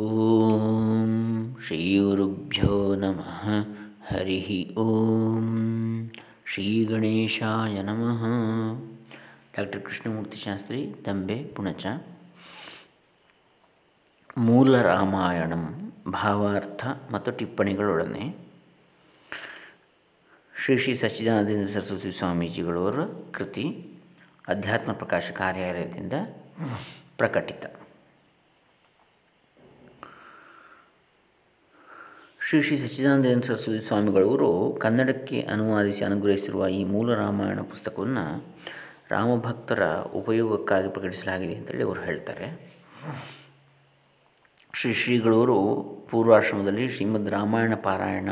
ಓಂ ಶ್ರೀ ಗುರುಭ್ಯೋ ನಮಃ ಹರಿ ಓಂ ಶ್ರೀ ಗಣೇಶಾಯ ನಮಃ ಡಾಕ್ಟರ್ ಕೃಷ್ಣಮೂರ್ತಿ ಶಾಸ್ತ್ರಿ ದಂಬೆ ಪುಣಚ ಮೂಲ ರಾಮಾಯಣಂ ಭಾವಾರ್ಥ ಮತ್ತು ಟಿಪ್ಪಣಿಗಳೊಡನೆ ಶ್ರೀ ಶ್ರೀ ಸಚ್ಚಿದಾನಂದ ಸರಸ್ವತಿ ಸ್ವಾಮೀಜಿಗಳವರ ಕೃತಿ ಅಧ್ಯಾತ್ಮ ಪ್ರಕಾಶ ಕಾರ್ಯಾಲಯದಿಂದ ಪ್ರಕಟಿತ. ಶ್ರೀ ಶ್ರೀ ಸಚ್ಚಿದಾನಂದ ಸರಸ್ವತಿ ಸ್ವಾಮಿಗಳವರು ಕನ್ನಡಕ್ಕೆ ಅನುವಾದಿಸಿ ಅನುಗ್ರಹಿಸಿರುವ ಈ ಮೂಲ ರಾಮಾಯಣ ಪುಸ್ತಕವನ್ನು ರಾಮಭಕ್ತರ ಉಪಯೋಗಕ್ಕಾಗಿ ಪ್ರಕಟಿಸಲಾಗಿದೆ ಅಂತೇಳಿ ಅವರು ಹೇಳ್ತಾರೆ. ಶ್ರೀ ಶ್ರೀಗಳವರು ಪೂರ್ವಾಶ್ರಮದಲ್ಲಿ ಶ್ರೀಮದ್ ರಾಮಾಯಣ ಪಾರಾಯಣ,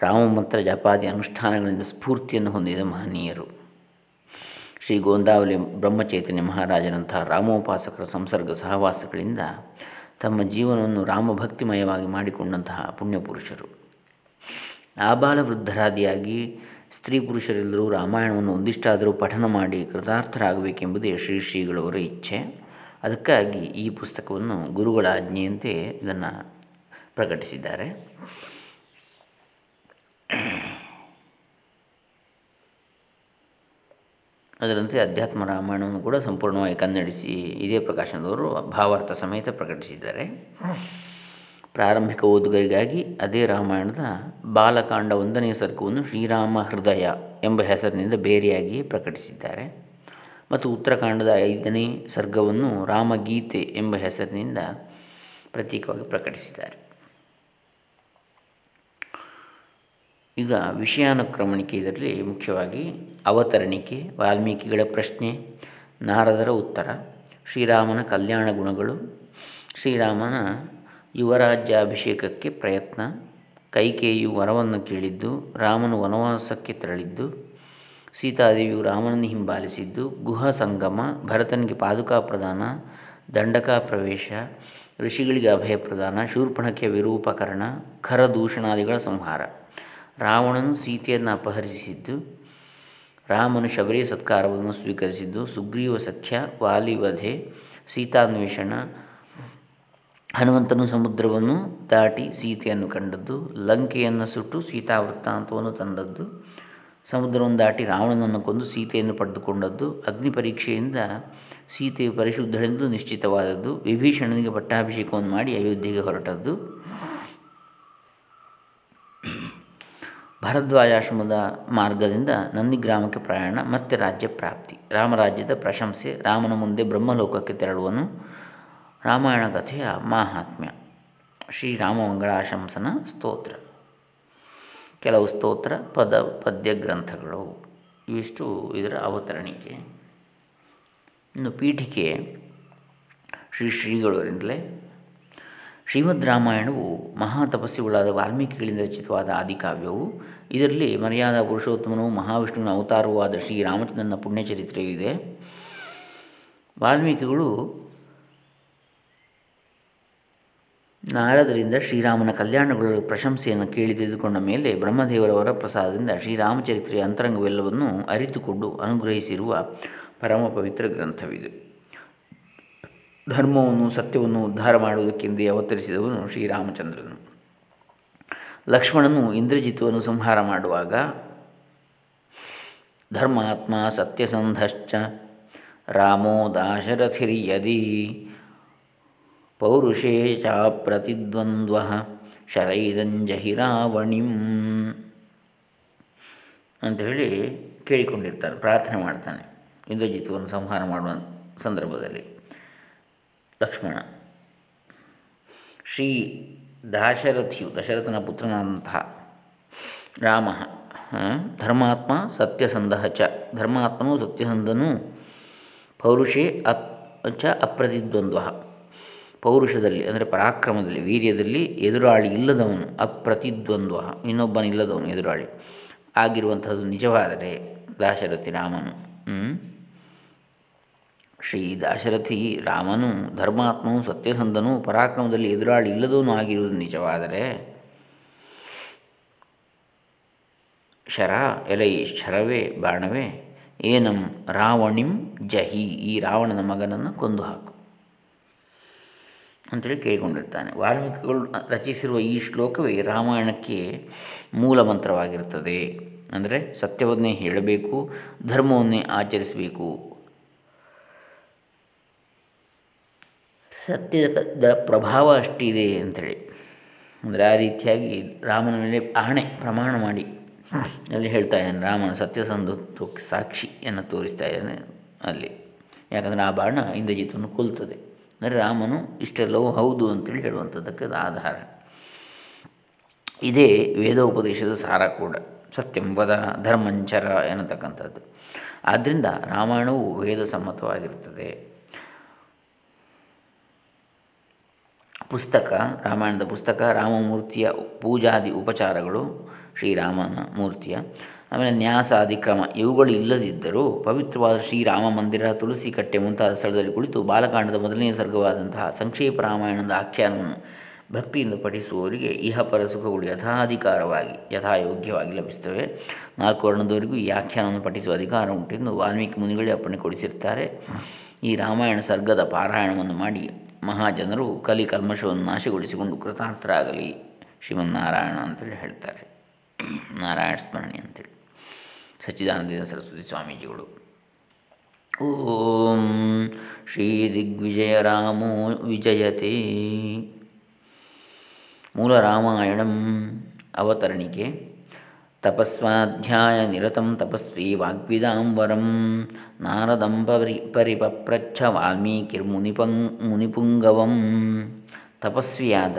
ರಾಮಮಂತ್ರ ಜಪಾದಿ ಅನುಷ್ಠಾನಗಳಿಂದ ಸ್ಫೂರ್ತಿಯನ್ನು ಹೊಂದಿದ ಮಹನೀಯರು. ಶ್ರೀ ಗೋಂದಾವಲಿ ಬ್ರಹ್ಮಚೈತನ್ಯ ಮಹಾರಾಜನಂತಹ ರಾಮೋಪಾಸಕರ ಸಂಸರ್ಗ ಸಹವಾಸಗಳಿಂದ ತಮ್ಮ ಜೀವನವನ್ನು ರಾಮಭಕ್ತಿಮಯವಾಗಿ ಮಾಡಿಕೊಂಡಂತಹ ಪುಣ್ಯಪುರುಷರು. ಆಬಾಲ ವೃದ್ಧರಾದಿಯಾಗಿ ಸ್ತ್ರೀ ಪುರುಷರೆಲ್ಲರೂ ರಾಮಾಯಣವನ್ನು ಒಂದಿಷ್ಟಾದರೂ ಪಠನ ಮಾಡಿ ಕೃತಾರ್ಥರಾಗಬೇಕೆಂಬುದೇ ಶ್ರೀ ಶ್ರೀಗಳವರ ಇಚ್ಛೆ. ಅದಕ್ಕಾಗಿ ಈ ಪುಸ್ತಕವನ್ನು ಗುರುಗಳ ಆಜ್ಞೆಯಂತೆ ಇದನ್ನು ಪ್ರಕಟಿಸಿದ್ದಾರೆ. ಅದರಂತೆ ಅಧ್ಯಾತ್ಮ ರಾಮಾಯಣವನ್ನು ಕೂಡ ಸಂಪೂರ್ಣವಾಗಿ ಕನ್ನಡಿಸಿ ಇದೇ ಪ್ರಕಾಶನದವರು ಭಾವಾರ್ಥ ಸಮೇತ ಪ್ರಕಟಿಸಿದ್ದಾರೆ. ಪ್ರಾರಂಭಿಕ ಓದುಗರಿಗಾಗಿ ಅದೇ ರಾಮಾಯಣದ ಬಾಲಕಾಂಡ ಒಂದನೇ ಸರ್ಗವನ್ನು ಶ್ರೀರಾಮ ಹೃದಯ ಎಂಬ ಹೆಸರಿನಿಂದ ಬೇರೆಯಾಗಿಯೇ ಪ್ರಕಟಿಸಿದ್ದಾರೆ. ಮತ್ತು ಉತ್ತರಕಾಂಡದ ಐದನೇ ಸರ್ಗವನ್ನು ರಾಮಗೀತೆ ಎಂಬ ಹೆಸರಿನಿಂದ ಪ್ರತ್ಯೇಕವಾಗಿ ಪ್ರಕಟಿಸಿದ್ದಾರೆ. ಈಗ ವಿಷಯಾನುಕ್ರಮಣಿಕೆ ಇದರಲ್ಲಿ ಮುಖ್ಯವಾಗಿ ಅವತರಣಿಕೆ, ವಾಲ್ಮೀಕಿಗಳ ಪ್ರಶ್ನೆ, ನಾರದರ ಉತ್ತರ, ಶ್ರೀರಾಮನ ಕಲ್ಯಾಣ ಗುಣಗಳು, ಶ್ರೀರಾಮನ ಯುವರಾಜ್ಯಾಭಿಷೇಕಕ್ಕೆ ಪ್ರಯತ್ನ, ಕೈಕೇಯು ವರವನ್ನು ಕೇಳಿದ್ದು, ರಾಮನು ವನವಾಸಕ್ಕೆ ತೆರಳಿದ್ದು, ಸೀತಾದೇವಿಯು ರಾಮನನ್ನು ಹಿಂಬಾಲಿಸಿದ್ದು, ಗುಹ ಸಂಗಮ, ಭರತನಿಗೆ ಪಾದುಕಾ ಪ್ರದಾನ, ದಂಡಕಾ ಪ್ರವೇಶ, ಋಷಿಗಳಿಗೆ ಅಭಯ ಪ್ರದಾನ, ಶೂರ್ಪಣಕ್ಕೆ ವಿರೂಪಕರಣ ಖರದೂಷಣಾದಿಗಳ ಸಂಹಾರ. ರಾವಣನು ಸೀತೆಯನ್ನು ಅಪಹರಿಸಿದ್ದು, ರಾಮನು ಶಬರಿ ಸತ್ಕಾರವನ್ನು ಸ್ವೀಕರಿಸಿದ್ದು, ಸುಗ್ರೀವ ಸಖ್ಯ ವಾಲಿವಧೆ ಸೀತಾನ್ವೇಷಣ, ಹನುಮಂತನು ಸಮುದ್ರವನ್ನು ದಾಟಿ ಸೀತೆಯನ್ನು ಕಂಡದ್ದು, ಲಂಕೆಯನ್ನು ಸುಟ್ಟು ಸೀತಾ ವೃತ್ತಾಂತವನ್ನು ತಂದದ್ದು, ಸಮುದ್ರವನ್ನು ದಾಟಿ ರಾವಣನನ್ನು ಕೊಂದು ಸೀತೆಯನ್ನು ಪಡೆದುಕೊಂಡದ್ದು, ಅಗ್ನಿ ಪರೀಕ್ಷೆಯಿಂದ ಸೀತೆಯು ಪರಿಶುದ್ಧಳೆಂದು ನಿಶ್ಚಿತವಾದದ್ದು, ವಿಭೀಷಣನಿಗೆ ಪಟ್ಟಾಭಿಷೇಕವನ್ನು ಮಾಡಿ ಅಯೋಧ್ಯೆಗೆ ಹೊರಟದ್ದು. ಭರದ್ವಾಜಾಶ್ರಮದ ಮಾರ್ಗದಿಂದ ನಂದಿ ಗ್ರಾಮಕ್ಕೆ ಪ್ರಯಾಣ, ಮತ್ತೆ ರಾಜ್ಯ ಪ್ರಾಪ್ತಿ. ರಾಮರಾಜ್ಯದ ಪ್ರಶಂಸೆ, ರಾಮನ ಮುಂದೆ ಬ್ರಹ್ಮಲೋಕಕ್ಕೆ ತೆರಳುವನು. ರಾಮಾಯಣ ಕಥೆಯ ಮಾಹಾತ್ಮ್ಯ. ಶ್ರೀರಾಮ ಮಂಗಳಾಶಂಸನ ಸ್ತೋತ್ರ. ಕೆಲವು ಸ್ತೋತ್ರ ಪದ, ಪದ್ಯ ಗ್ರಂಥಗಳು. ಇವಿಷ್ಟು ಇದರ ಅವತರಣಿಕೆ. ಇನ್ನು ಪೀಠಿಕೆ ಶ್ರೀ ಶ್ರೀಗಳವರಿಂದಲೇ ಶ್ರೀಮದ್ ರಾಮಾಯಣವು ಮಹಾ ಮಹಾತಪಸ್ಸಿಗಳಾದ ವಾಲ್ಮೀಕಿಗಳಿಂದ ರಚಿತವಾದ ಆದಿಕಾವ್ಯವು. ಇದರಲ್ಲಿ ಮರ್ಯಾದ, ಪುರುಷೋತ್ತಮನು, ಮಹಾವಿಷ್ಣುವಿನ ಅವತಾರವೂ ಆದ ಶ್ರೀರಾಮಚಂದ್ರನ ಪುಣ್ಯಚರಿತ್ರೆಯೂ ಇದೆ. ವಾಲ್ಮೀಕಿಗಳು ನಾರದರಿಂದ ಶ್ರೀರಾಮನ ಕಲ್ಯಾಣಗಳ ಪ್ರಶಂಸೆಯನ್ನು ಕೇಳಿ ತಿಳಿದುಕೊಂಡ ಮೇಲೆ ಬ್ರಹ್ಮದೇವರ ವರಪ್ರಸಾದದಿಂದ ಶ್ರೀರಾಮಚರಿತ್ರೆಯ ಅಂತರಂಗವೆಲ್ಲವನ್ನು ಅರಿತುಕೊಂಡು ಅನುಗ್ರಹಿಸಿರುವ ಪರಮ ಪವಿತ್ರ ಗ್ರಂಥವಿದೆ. ಧರ್ಮವನ್ನು, ಸತ್ಯವನ್ನು ಉದ್ಧಾರ ಮಾಡುವುದಕ್ಕೆಂದೇ ಅವತರಿಸಿದವನು ಶ್ರೀರಾಮಚಂದ್ರನು. ಲಕ್ಷ್ಮಣನು ಇಂದ್ರಜಿತುವನ್ನು ಸಂಹಾರ ಮಾಡುವಾಗ, ಧರ್ಮಾತ್ಮ ಸತ್ಯಸಂಧಶ್ಚ ರಾಮೋ ದಾಶರಥಿರ್ಯದಿ ಪೌರುಷೇ ಚ ಪ್ರತಿದ್ವಂದ್ವ ಶರೈದಂಜಹಿ ರಾವಣಿಂ ಅಂತ ಹೇಳಿ ಕೇಳಿಕೊಂಡಿರ್ತಾನೆ, ಪ್ರಾರ್ಥನೆ ಮಾಡ್ತಾನೆ ಇಂದ್ರಜಿತ್ವವನ್ನು ಸಂಹಾರ ಮಾಡುವ ಸಂದರ್ಭದಲ್ಲಿ. ಲಕ್ಷ್ಮಣ. ಶ್ರೀ ದಾಶರಥಿಯು, ದಶರಥನ ಪುತ್ರನಾದಂತಹ ರಾಮ ಧರ್ಮಾತ್ಮ ಸತ್ಯಸಂಧ ಚ, ಧರ್ಮಾತ್ಮನು ಸತ್ಯಸಂಧನು ಪೌರುಷೇ ಅಪ್, ಚ ಅಪ್ರತಿದ್ವಂದ್ವ ಪೌರುಷದಲ್ಲಿ, ಅಂದರೆ ಪರಾಕ್ರಮದಲ್ಲಿ, ವೀರ್ಯದಲ್ಲಿ ಎದುರಾಳಿ ಇಲ್ಲದವನು ಅಪ್ರತಿದ್ವಂದ್ವ, ಇನ್ನೊಬ್ಬನಿಲ್ಲದವನು ಎದುರಾಳಿ. ಆಗಿರುವಂಥದ್ದು ನಿಜವಾದರೆ ದಾಶರಥಿ ರಾಮನು. ಶ್ರೀ ದಾಶರಥಿ ರಾಮನು ಧರ್ಮಾತ್ಮನು ಸತ್ಯಸಂಧನು ಪರಾಕ್ರಮದಲ್ಲಿ ಎದುರಾಳಿ ಇಲ್ಲದವನು ಆಗಿರುವುದು ನಿಜವಾದರೆ? ಶರ ಎಲೈ ಶರವೇ ಬಾಣವೇ, ಏನಂ ರಾವಣಿಂ ಜಹಿ, ಈ ರಾವಣನ ಮಗನನ್ನು ಕೊಂದು ಹಾಕು. ಅಂತೇಳಿ ಕೇಳಿಕೊಂಡಿರ್ತಾನೆ. ವಾಲ್ಮೀಕಿಗಳು ರಚಿಸಿರುವ ಈ ಶ್ಲೋಕವೇ ರಾಮಾಯಣಕ್ಕೆ ಮೂಲ ಮಂತ್ರವಾಗಿರುತ್ತದೆ. ಅಂದರೆ ಸತ್ಯವನ್ನೇ ಹೇಳಬೇಕು, ಧರ್ಮವನ್ನೇ ಆಚರಿಸಬೇಕು. ಸತ್ಯದ ಪ್ರಭಾವ ಅಷ್ಟಿದೆ ಅಂಥೇಳಿ ಅಂದರೆ ಆ ರೀತಿಯಾಗಿ ರಾಮನ ಮೇಲೆ ಆಣೆ ಪ್ರಮಾಣ ಮಾಡಿ ಅಲ್ಲಿ ಹೇಳ್ತಾ ಇದ್ದಾನೆ, ರಾಮನ ಸತ್ಯಸಂಧತ್ವಕ್ಕೆ ಸಾಕ್ಷಿಯನ್ನು ತೋರಿಸ್ತಾ ಇದ್ದಾನೆ ಅಲ್ಲಿ. ಯಾಕಂದರೆ ಆ ಬಾಣ ಇಂದ್ರಜಿತನ್ನು ಕೊಲ್ತದೆ. ಅಂದರೆ ರಾಮನು ಇಷ್ಟೆಲ್ಲವೂ ಹೌದು ಅಂತೇಳಿ ಹೇಳುವಂಥದ್ದಕ್ಕೆ ಅದು ಆಧಾರ. ಇದೇ ವೇದೋಪದೇಶದ ಸಾರ ಕೂಡ. ಸತ್ಯಂ ವದ ಧರ್ಮಂಚರ ಎನ್ನತಕ್ಕಂಥದ್ದು. ಆದ್ದರಿಂದ ರಾಮಾಯಣವು ವೇದ ಸಮ್ಮತವಾಗಿರುತ್ತದೆ ಪುಸ್ತಕ, ರಾಮಾಯಣದ ಪುಸ್ತಕ, ರಾಮಮೂರ್ತಿಯ ಪೂಜಾದಿ ಉಪಚಾರಗಳು ಶ್ರೀರಾಮನ ಮೂರ್ತಿಯ ಆಮೇಲೆ ನ್ಯಾಸಾದಿ ಕ್ರಮ ಇವುಗಳು ಇಲ್ಲದಿದ್ದರೂ ಪವಿತ್ರವಾದ ಶ್ರೀರಾಮ ಮಂದಿರ ತುಳಸಿ ಕಟ್ಟೆ ಮುಂತಾದ ಸ್ಥಳದಲ್ಲಿ ಕುಳಿತು ಬಾಲಕಾಂಡದ ಮೊದಲನೆಯ ಸರ್ಗವಾದಂತಹ ಸಂಕ್ಷೇಪ ರಾಮಾಯಣದ ಆಖ್ಯಾನವನ್ನು ಭಕ್ತಿಯಿಂದ ಪಠಿಸುವವರಿಗೆ ಇಹಪರ ಸುಖಗಳು ಯಥಾಧಿಕಾರವಾಗಿ, ಯಥಾಯೋಗ್ಯವಾಗಿ ಲಭಿಸುತ್ತವೆ. ನಾಲ್ಕು ವರ್ಣದವರೆಗೂ ಈ ಆಖ್ಯಾನವನ್ನು ಪಠಿಸುವ ಅಧಿಕಾರ ಉಂಟೆಂದು ವಾಲ್ಮೀಕಿ ಮುನಿಗಳೇ ಅಪ್ಪಣೆ ಕೊಡಿಸಿರ್ತಾರೆ ಈ ರಾಮಾಯಣ ಸರ್ಗದ ಪಾರಾಯಣವನ್ನು ಮಾಡಿ ಮಹಾಜನರು ಕಲಿಕಲ್ಮಶವನ್ನು ನಾಶಗೊಳಿಸಿಕೊಂಡು ಕೃತಾರ್ಥರಾಗಲಿ. ಶಿವನಾರಾಯಣ ಅಂತೇಳಿ ಹೇಳ್ತಾರೆ. ನಾರಾಯಣ ಸ್ಮರಣೆ ಅಂತೇಳಿ. ಸಚ್ಚಿದಾನಂದ ಸರಸ್ವತಿ ಸ್ವಾಮೀಜಿಗಳು. ಓಂ ಶ್ರೀ ದಿಗ್ವಿಜಯ ರಾಮೋ ವಿಜಯತೆ. ಮೂಲ ರಾಮಾಯಣಂ ಅವತರಣಿಕೆ. ತಪಸ್ವಾಧ್ಯಾಯ ನಿರತಂ ತಪಸ್ವಿ ವಾಗ್ವಿದಾಂಬರಂ ನಾರದಂ ವಾಲ್ಮೀಕಿರ್ ಪರಿಪಪ್ರಚ್ಛ ವಾಲ್ಮೀಕಿರ್ಮುನಿಪಂ ಮುನಿಪುಂಗವಂ ತಪಸ್ವಿಯಾದ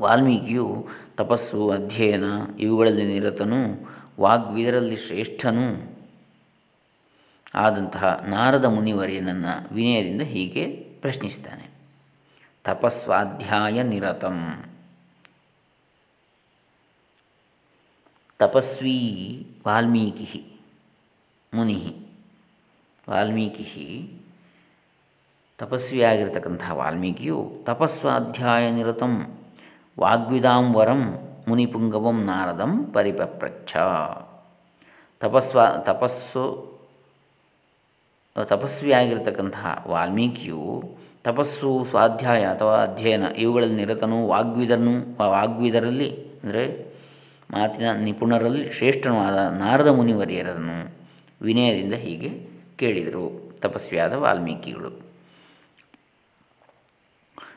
ವಾಲ್ಮೀಕಿಯು ತಪಸ್ಸು, ಅಧ್ಯಯನ ಇವುಗಳಲ್ಲಿ ನಿರತನು, ವಾಗ್ವಿದರಲ್ಲಿ ಶ್ರೇಷ್ಠನು ಆದಂತಹ ನಾರದ ಮುನಿವರ್ಯನನ್ನು ವಿನಯದಿಂದ ಹೀಗೆ ಪ್ರಶ್ನಿಸ್ತಾನೆ ತಪಸ್ವಾಧ್ಯಾಯ ನಿರತಂ ತಪಸ್ವಿ ವಾಲ್ಮೀಕಿ ಮುನಿ. ವಾಲ್ಮೀಕಿ ತಪಸ್ವಿಯಾಗಿರ್ತಕ್ಕಂಥ ವಾಲ್ಮೀಕಿಯು ತಪಸ್ವಾಧ್ಯಾಯ ನಿರತಂ ವಾಗ್ವಿದಾಂ ವರಂ ಮುನಿಪುಂಗವಂ ನಾರದಂ ಪರಿಪಪ್ರಚ್ಛ. ತಪಸ್ವ ತಪಸ್ಸು ತಪಸ್ವಿಯಾಗಿರ್ತಕ್ಕಂತಹ ವಾಲ್ಮೀಕಿಯು ತಪಸ್ಸು ಸ್ವಾಧ್ಯಾಯ ಅಥವಾ ಅಧ್ಯಯನ ಇವುಗಳಲ್ಲಿ ನಿರತನು ವಾಗ್ವಿದನು ವಾಗ್ವಿದರಲ್ಲಿ ಅಂದರೆ ಮಾತಿನ ನಿಪುಣರಲ್ಲಿ ಶ್ರೇಷ್ಠನಾದ ನಾರದ ಮುನಿವರಿಯರನ್ನು ವಿನಯದಿಂದ ಹೀಗೆ ಕೇಳಿದರು. ತಪಸ್ವಿಯಾದ ವಾಲ್ಮೀಕಿಗಳು.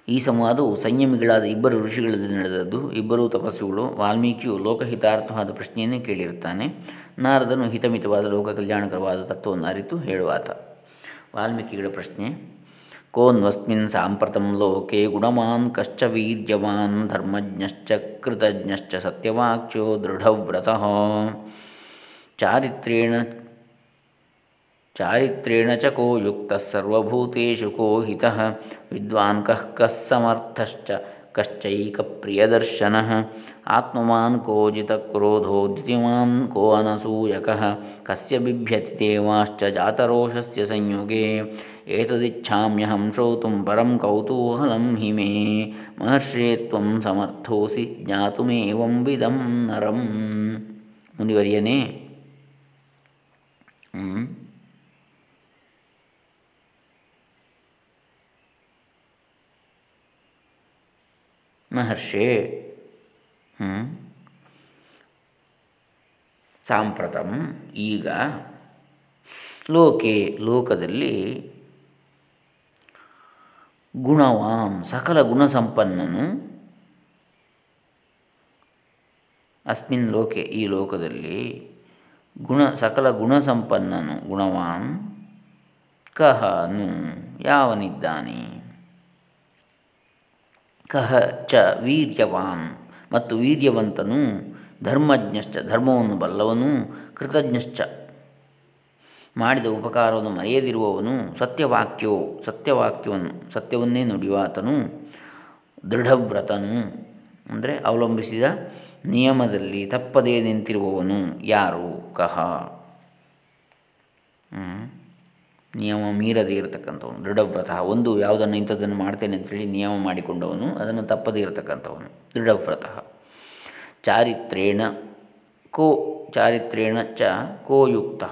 ಈ ಸಂವಾದವು ಸಂಯಮಿಗಳಾದ ಇಬ್ಬರು ಋಷಿಗಳಲ್ಲಿ ನಡೆದದ್ದು. ಇಬ್ಬರೂ ತಪಸ್ವಿಗಳು, ವಾಲ್ಮೀಕಿಯು ಲೋಕಹಿತಾರ್ಥವಾದ ಪ್ರಶ್ನೆಯನ್ನೇ ಕೇಳಿರುತ್ತಾನೆ. ನಾರದನು ಹಿತಮಿತವಾದ ಲೋಕ ಕಲ್ಯಾಣಕರವಾದ ತತ್ವವನ್ನು ಅರಿತು ಹೇಳುವಾತ. ವಾಲ್ಮೀಕಿಗಳ ಪ್ರಶ್ನೆ ಕೋನ್ವಸ್ಮಿನ್ ಸಾಂಪ್ರತಂ ಲೋಕೆ ಗುಣಮಾನ್ ಕಶ್ಚ ವೀರ್ಯವಾನ್ ಧರ್ಮಜ್ಞಶ್ಚ ಕೃತಜ್ಞಶ್ಚ ಸತ್ಯವಾಕ್ಯೋ ದೃಢವ್ರತಃ ಚಾರಿತ್ರೇಣ ಚಾರಿತ್ರೇಣ ಚ ಕೋ ಯುಕ್ತ ಸರ್ವಭೂತೇಷು ಕೋ ಹಿತಃ ವಿದ್ವಾನ್ ಕಃ ಕಃ ಸಮರ್ಥಶ್ಚ ಕಶ್ಚೈಕ ಪ್ರಿಯದರ್ಶನ ಆತ್ಮವಾನ್ ಕೋ ಜಿತಕ್ರೋಧೋ ದ್ಯುತಿಮಾನ್ ಕೋ ಅನಸೂಯಕಃ ಕಸ್ಯ ಬಿಭ್ಯತಿ ದೇವಾಶ್ಚ ಜಾತರೋಷಸ್ಯ ಸಂಯುಗೆ ಏತದಿಚ್ಛಾಮ್ಯಹಂ ಶ್ರೋತುಂ ಪರಂ ಕೌತೂಹಲಂ ಹಿ ಮೇ ಮಹರ್ಷೇ ತ್ವಂ ಸಮರ್ಥೋಸಿ ಜ್ಞಾತುಮೇವಂ ವಿದಂ ಮಹರ್ಷೇ ಸಾಂಪ್ರತಂ ಈಗ ಲೋಕೆ, ಲೋಕದಲ್ಲಿ ಗುಣವಾಂ ಸಕಲ ಗುಣಸಂಪನ್ನನು ಅಸ್ಮಿನ್ ಲೋಕೆ, ಈ ಲೋಕದಲ್ಲಿ ಗುಣ, ಸಕಲ ಗುಣಸಂಪನ್ನನು, ಗುಣವಾಂ ಕಹನು, ಯಾವನಿದ್ದಾನೆ? ಕಹ ಚ ವೀರ್ಯವಾನ್. ಮತ್ತು ವೀರ್ಯವಂತನು ಧರ್ಮಜ್ಞಶ್ಚ, ಧರ್ಮವನ್ನು ಬಲ್ಲವನು ಕೃತಜ್ಞಶ್ಚ. ಮಾಡಿದ ಉಪಕಾರವನ್ನು ಮರೆಯದಿರುವವನು ಸತ್ಯವಾಕ್ಯೋ ಸತ್ಯವಾಕ್ಯವನ್ನು ಸತ್ಯವನ್ನೇ ನುಡಿಯುವಾತನು ದೃಢವ್ರತನು. ಅಂದರೆ ಅವಲಂಬಿಸಿದ ನಿಯಮದಲ್ಲಿ ತಪ್ಪದೇ ನಿಂತಿರುವವನು ಯಾರು? ಕಹ. ನಿಯಮ ಮೀರದೇ ಇರತಕ್ಕಂಥವನು, ದೃಢವ್ರತ. ಒಂದು ಯಾವುದನ್ನು ಇಂಥದ್ದನ್ನು ಮಾಡ್ತೇನೆ ಅಂತೇಳಿ ನಿಯಮ ಮಾಡಿಕೊಂಡವನು, ಅದನ್ನು ತಪ್ಪದೇ ಇರತಕ್ಕಂಥವನು, ದೃಢವ್ರತ. ಚಾರಿತ್ರೇಣ ಕೋ, ಚಾರಿತ್ರೇಣ ಚ ಕೋ ಯುಕ್ತ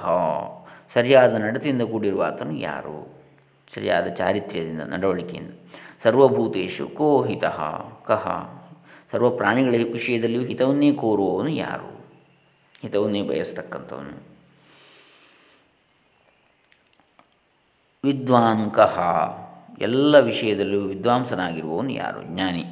ಸರಿಯಾದ ನಡತೆಯಿಂದ ಕೂಡಿರುವ ಆತನು ಯಾರು? ಸರಿಯಾದ ಚಾರಿತ್ರ್ಯದಿಂದ, ನಡವಳಿಕೆಯಿಂದ. ಸರ್ವಭೂತೇಶು ಕೋ ಹಿತ ಕಹ. ಸರ್ವ ಪ್ರಾಣಿಗಳ ವಿಷಯದಲ್ಲಿಯೂ ಹಿತವನ್ನೇ ಕೋರುವವನು ಯಾರು? ಹಿತವನ್ನೇ ಬಯಸ್ತಕ್ಕಂಥವನು. ವಿದ್ವಾನ್ ಕಹ ಎಲ್ಲ ವಿಷಯದಲ್ಲೂ ವಿದ್ವಾಂಸನಾಗಿರುವವನು ಯಾರು? ಜ್ಞಾನಿ.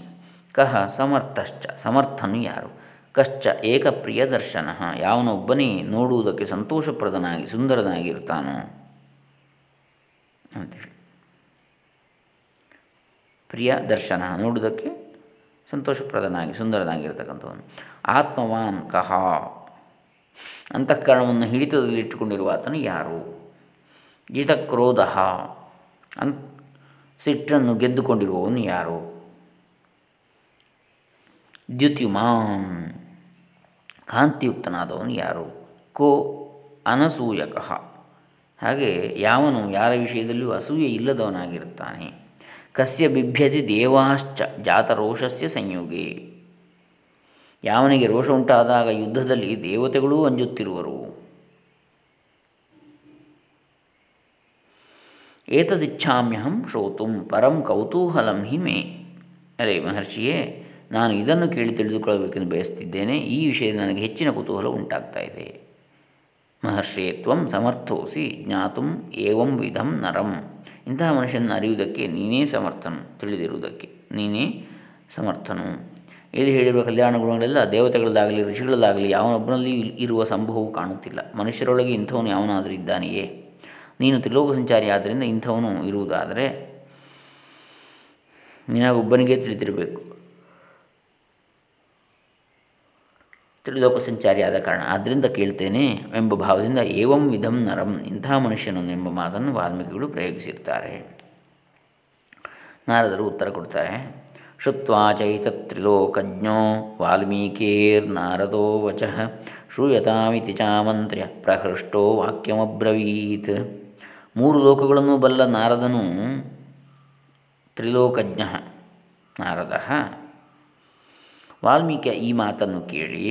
ಕಹ ಸಮರ್ಥಶ್ಚ. ಸಮರ್ಥನು ಯಾರು? ಕಶ್ಚ ಏಕಪ್ರಿಯ ದರ್ಶನ. ಯಾವನೊಬ್ಬನೇ ನೋಡುವುದಕ್ಕೆ ಸಂತೋಷಪ್ರದನಾಗಿ ಸುಂದರನಾಗಿರ್ತಾನೋ ಅಂತೇಳಿ ಪ್ರಿಯ ದರ್ಶನ ನೋಡುವುದಕ್ಕೆ ಸಂತೋಷಪ್ರದನಾಗಿ, ಸುಂದರನಾಗಿರ್ತಕ್ಕಂಥವನು. ಆತ್ಮವಾನ್ ಕಹ. ಅಂತಃಕರಣವನ್ನು ಹಿಡಿತದಲ್ಲಿಟ್ಟುಕೊಂಡಿರುವ ಆತನು ಯಾರು? ಜಿತಕ್ರೋಧ ಅನ್, ಸಿಟ್ಟನ್ನು ಗೆದ್ದುಕೊಂಡಿರುವವನು ಯಾರು? ದ್ಯುತಿಮಾನ್. ಕಾಂತಿಯುಕ್ತನಾದವನು ಯಾರು? ಕೋ ಅನಸೂಯಕಃ. ಹಾಗೆ ಯಾವನು ಯಾರ ವಿಷಯದಲ್ಲಿಯೂ ಅಸೂಯೆ ಇಲ್ಲದವನಾಗಿರುತ್ತಾನೆ. ಕಸ್ಯ ಬಿಭ್ಯತಿ ದೇವಾಶ್ಚ ಜಾತರೋಷಸ್ಯ ಸಂಯೋಗಿ. ಯಾವನಿಗೆ ರೋಷ ಉಂಟಾದಾಗ ಯುದ್ಧದಲ್ಲಿ ದೇವತೆಗಳೂ ಅಂಜುತ್ತಿರುವರು. ಏತದಿಚ್ಛಾಮ್ಯಹಂ ಶ್ರೋತುಂ ಪರಂ ಕೌತೂಹಲಂ ಹಿ ಮೇ. ಅರೆ ಮಹರ್ಷಿಯೇ, ನಾನು ಇದನ್ನು ಕೇಳಿ ತಿಳಿದುಕೊಳ್ಳಬೇಕೆಂದು ಬಯಸ್ತಿದ್ದೇನೆ. ಈ ವಿಷಯದಲ್ಲಿ ನನಗೆ ಹೆಚ್ಚಿನ ಕುತೂಹಲ ಉಂಟಾಗ್ತಾ ಇದೆ. ಮಹರ್ಷಿಯೇ, ತ್ವಂ ಸಮರ್ಥೋಸಿ ಜ್ಞಾತು ಏವಂ ವಿಧಂ ನರಂ. ಇಂತಹ ಮನುಷ್ಯನನ್ನು ಅರಿಯುವುದಕ್ಕೆ ನೀನೇ ಸಮರ್ಥನು, ತಿಳಿದಿರುವುದಕ್ಕೆ ನೀನೇ ಸಮರ್ಥನು. ಇಲ್ಲಿ ಹೇಳಿರುವ ಕಲ್ಯಾಣ ಗುಣಗಳೆಲ್ಲ ದೇವತೆಗಳದ್ದಾಗಲಿ, ಋಷಿಗಳದ್ದಾಗಲಿ ಯಾವನೊಬ್ಬನಲ್ಲಿ ಇರುವ ಸಂಭವವು ಕಾಣುತ್ತಿಲ್ಲ. ಮನುಷ್ಯರೊಳಗೆ ಇಂಥವನು ಯಾವನಾದರೂ ಇದ್ದಾನೆಯೇ? ನೀನು ತ್ರಿಲೋಕ ಸಂಚಾರಿ ಆದ್ದರಿಂದ ಇಂಥವನು ಇರುವುದಾದರೆ ನಿನಗೊಬ್ಬನಿಗೆ ತಿಳಿದಿರಬೇಕು. ತ್ರಿಲೋಕ ಸಂಚಾರಿ ಆದ ಕಾರಣ ಆದ್ದರಿಂದ ಕೇಳ್ತೇನೆ ಎಂಬ ಭಾವದಿಂದ ಏವಂ ವಿಧಂ ನರಂ ಇಂತಹ ಮನುಷ್ಯನನ್ನು ಎಂಬ ಮಾತನ್ನು ವಾಲ್ಮೀಕಿಗಳು ಪ್ರಯೋಗಿಸಿರ್ತಾರೆ ನಾರದರು ಉತ್ತರ ಕೊಡ್ತಾರೆ ಶುತ್ವಾ ಚೈತತ್ರಿಲೋಕಜ್ಞೋ ವಾಲ್ಮೀಕಿರ್ನಾರದೋ ವಚಃ ಶ್ರೂಯತಾಮಿತಿ ಚಾಮಂತ್ರ್ಯ ಪ್ರಹೃಷ್ಟೋ ವಾಕ್ಯಮಬ್ರವೀತ್. ಮೂರು ಲೋಕಗಳನ್ನು ಬಲ್ಲ ನಾರದನು ತ್ರಿಲೋಕಜ್ಞ, ನಾರದ. ವಾಲ್ಮೀಕಿಯ ಈ ಮಾತನ್ನು ಕೇಳಿ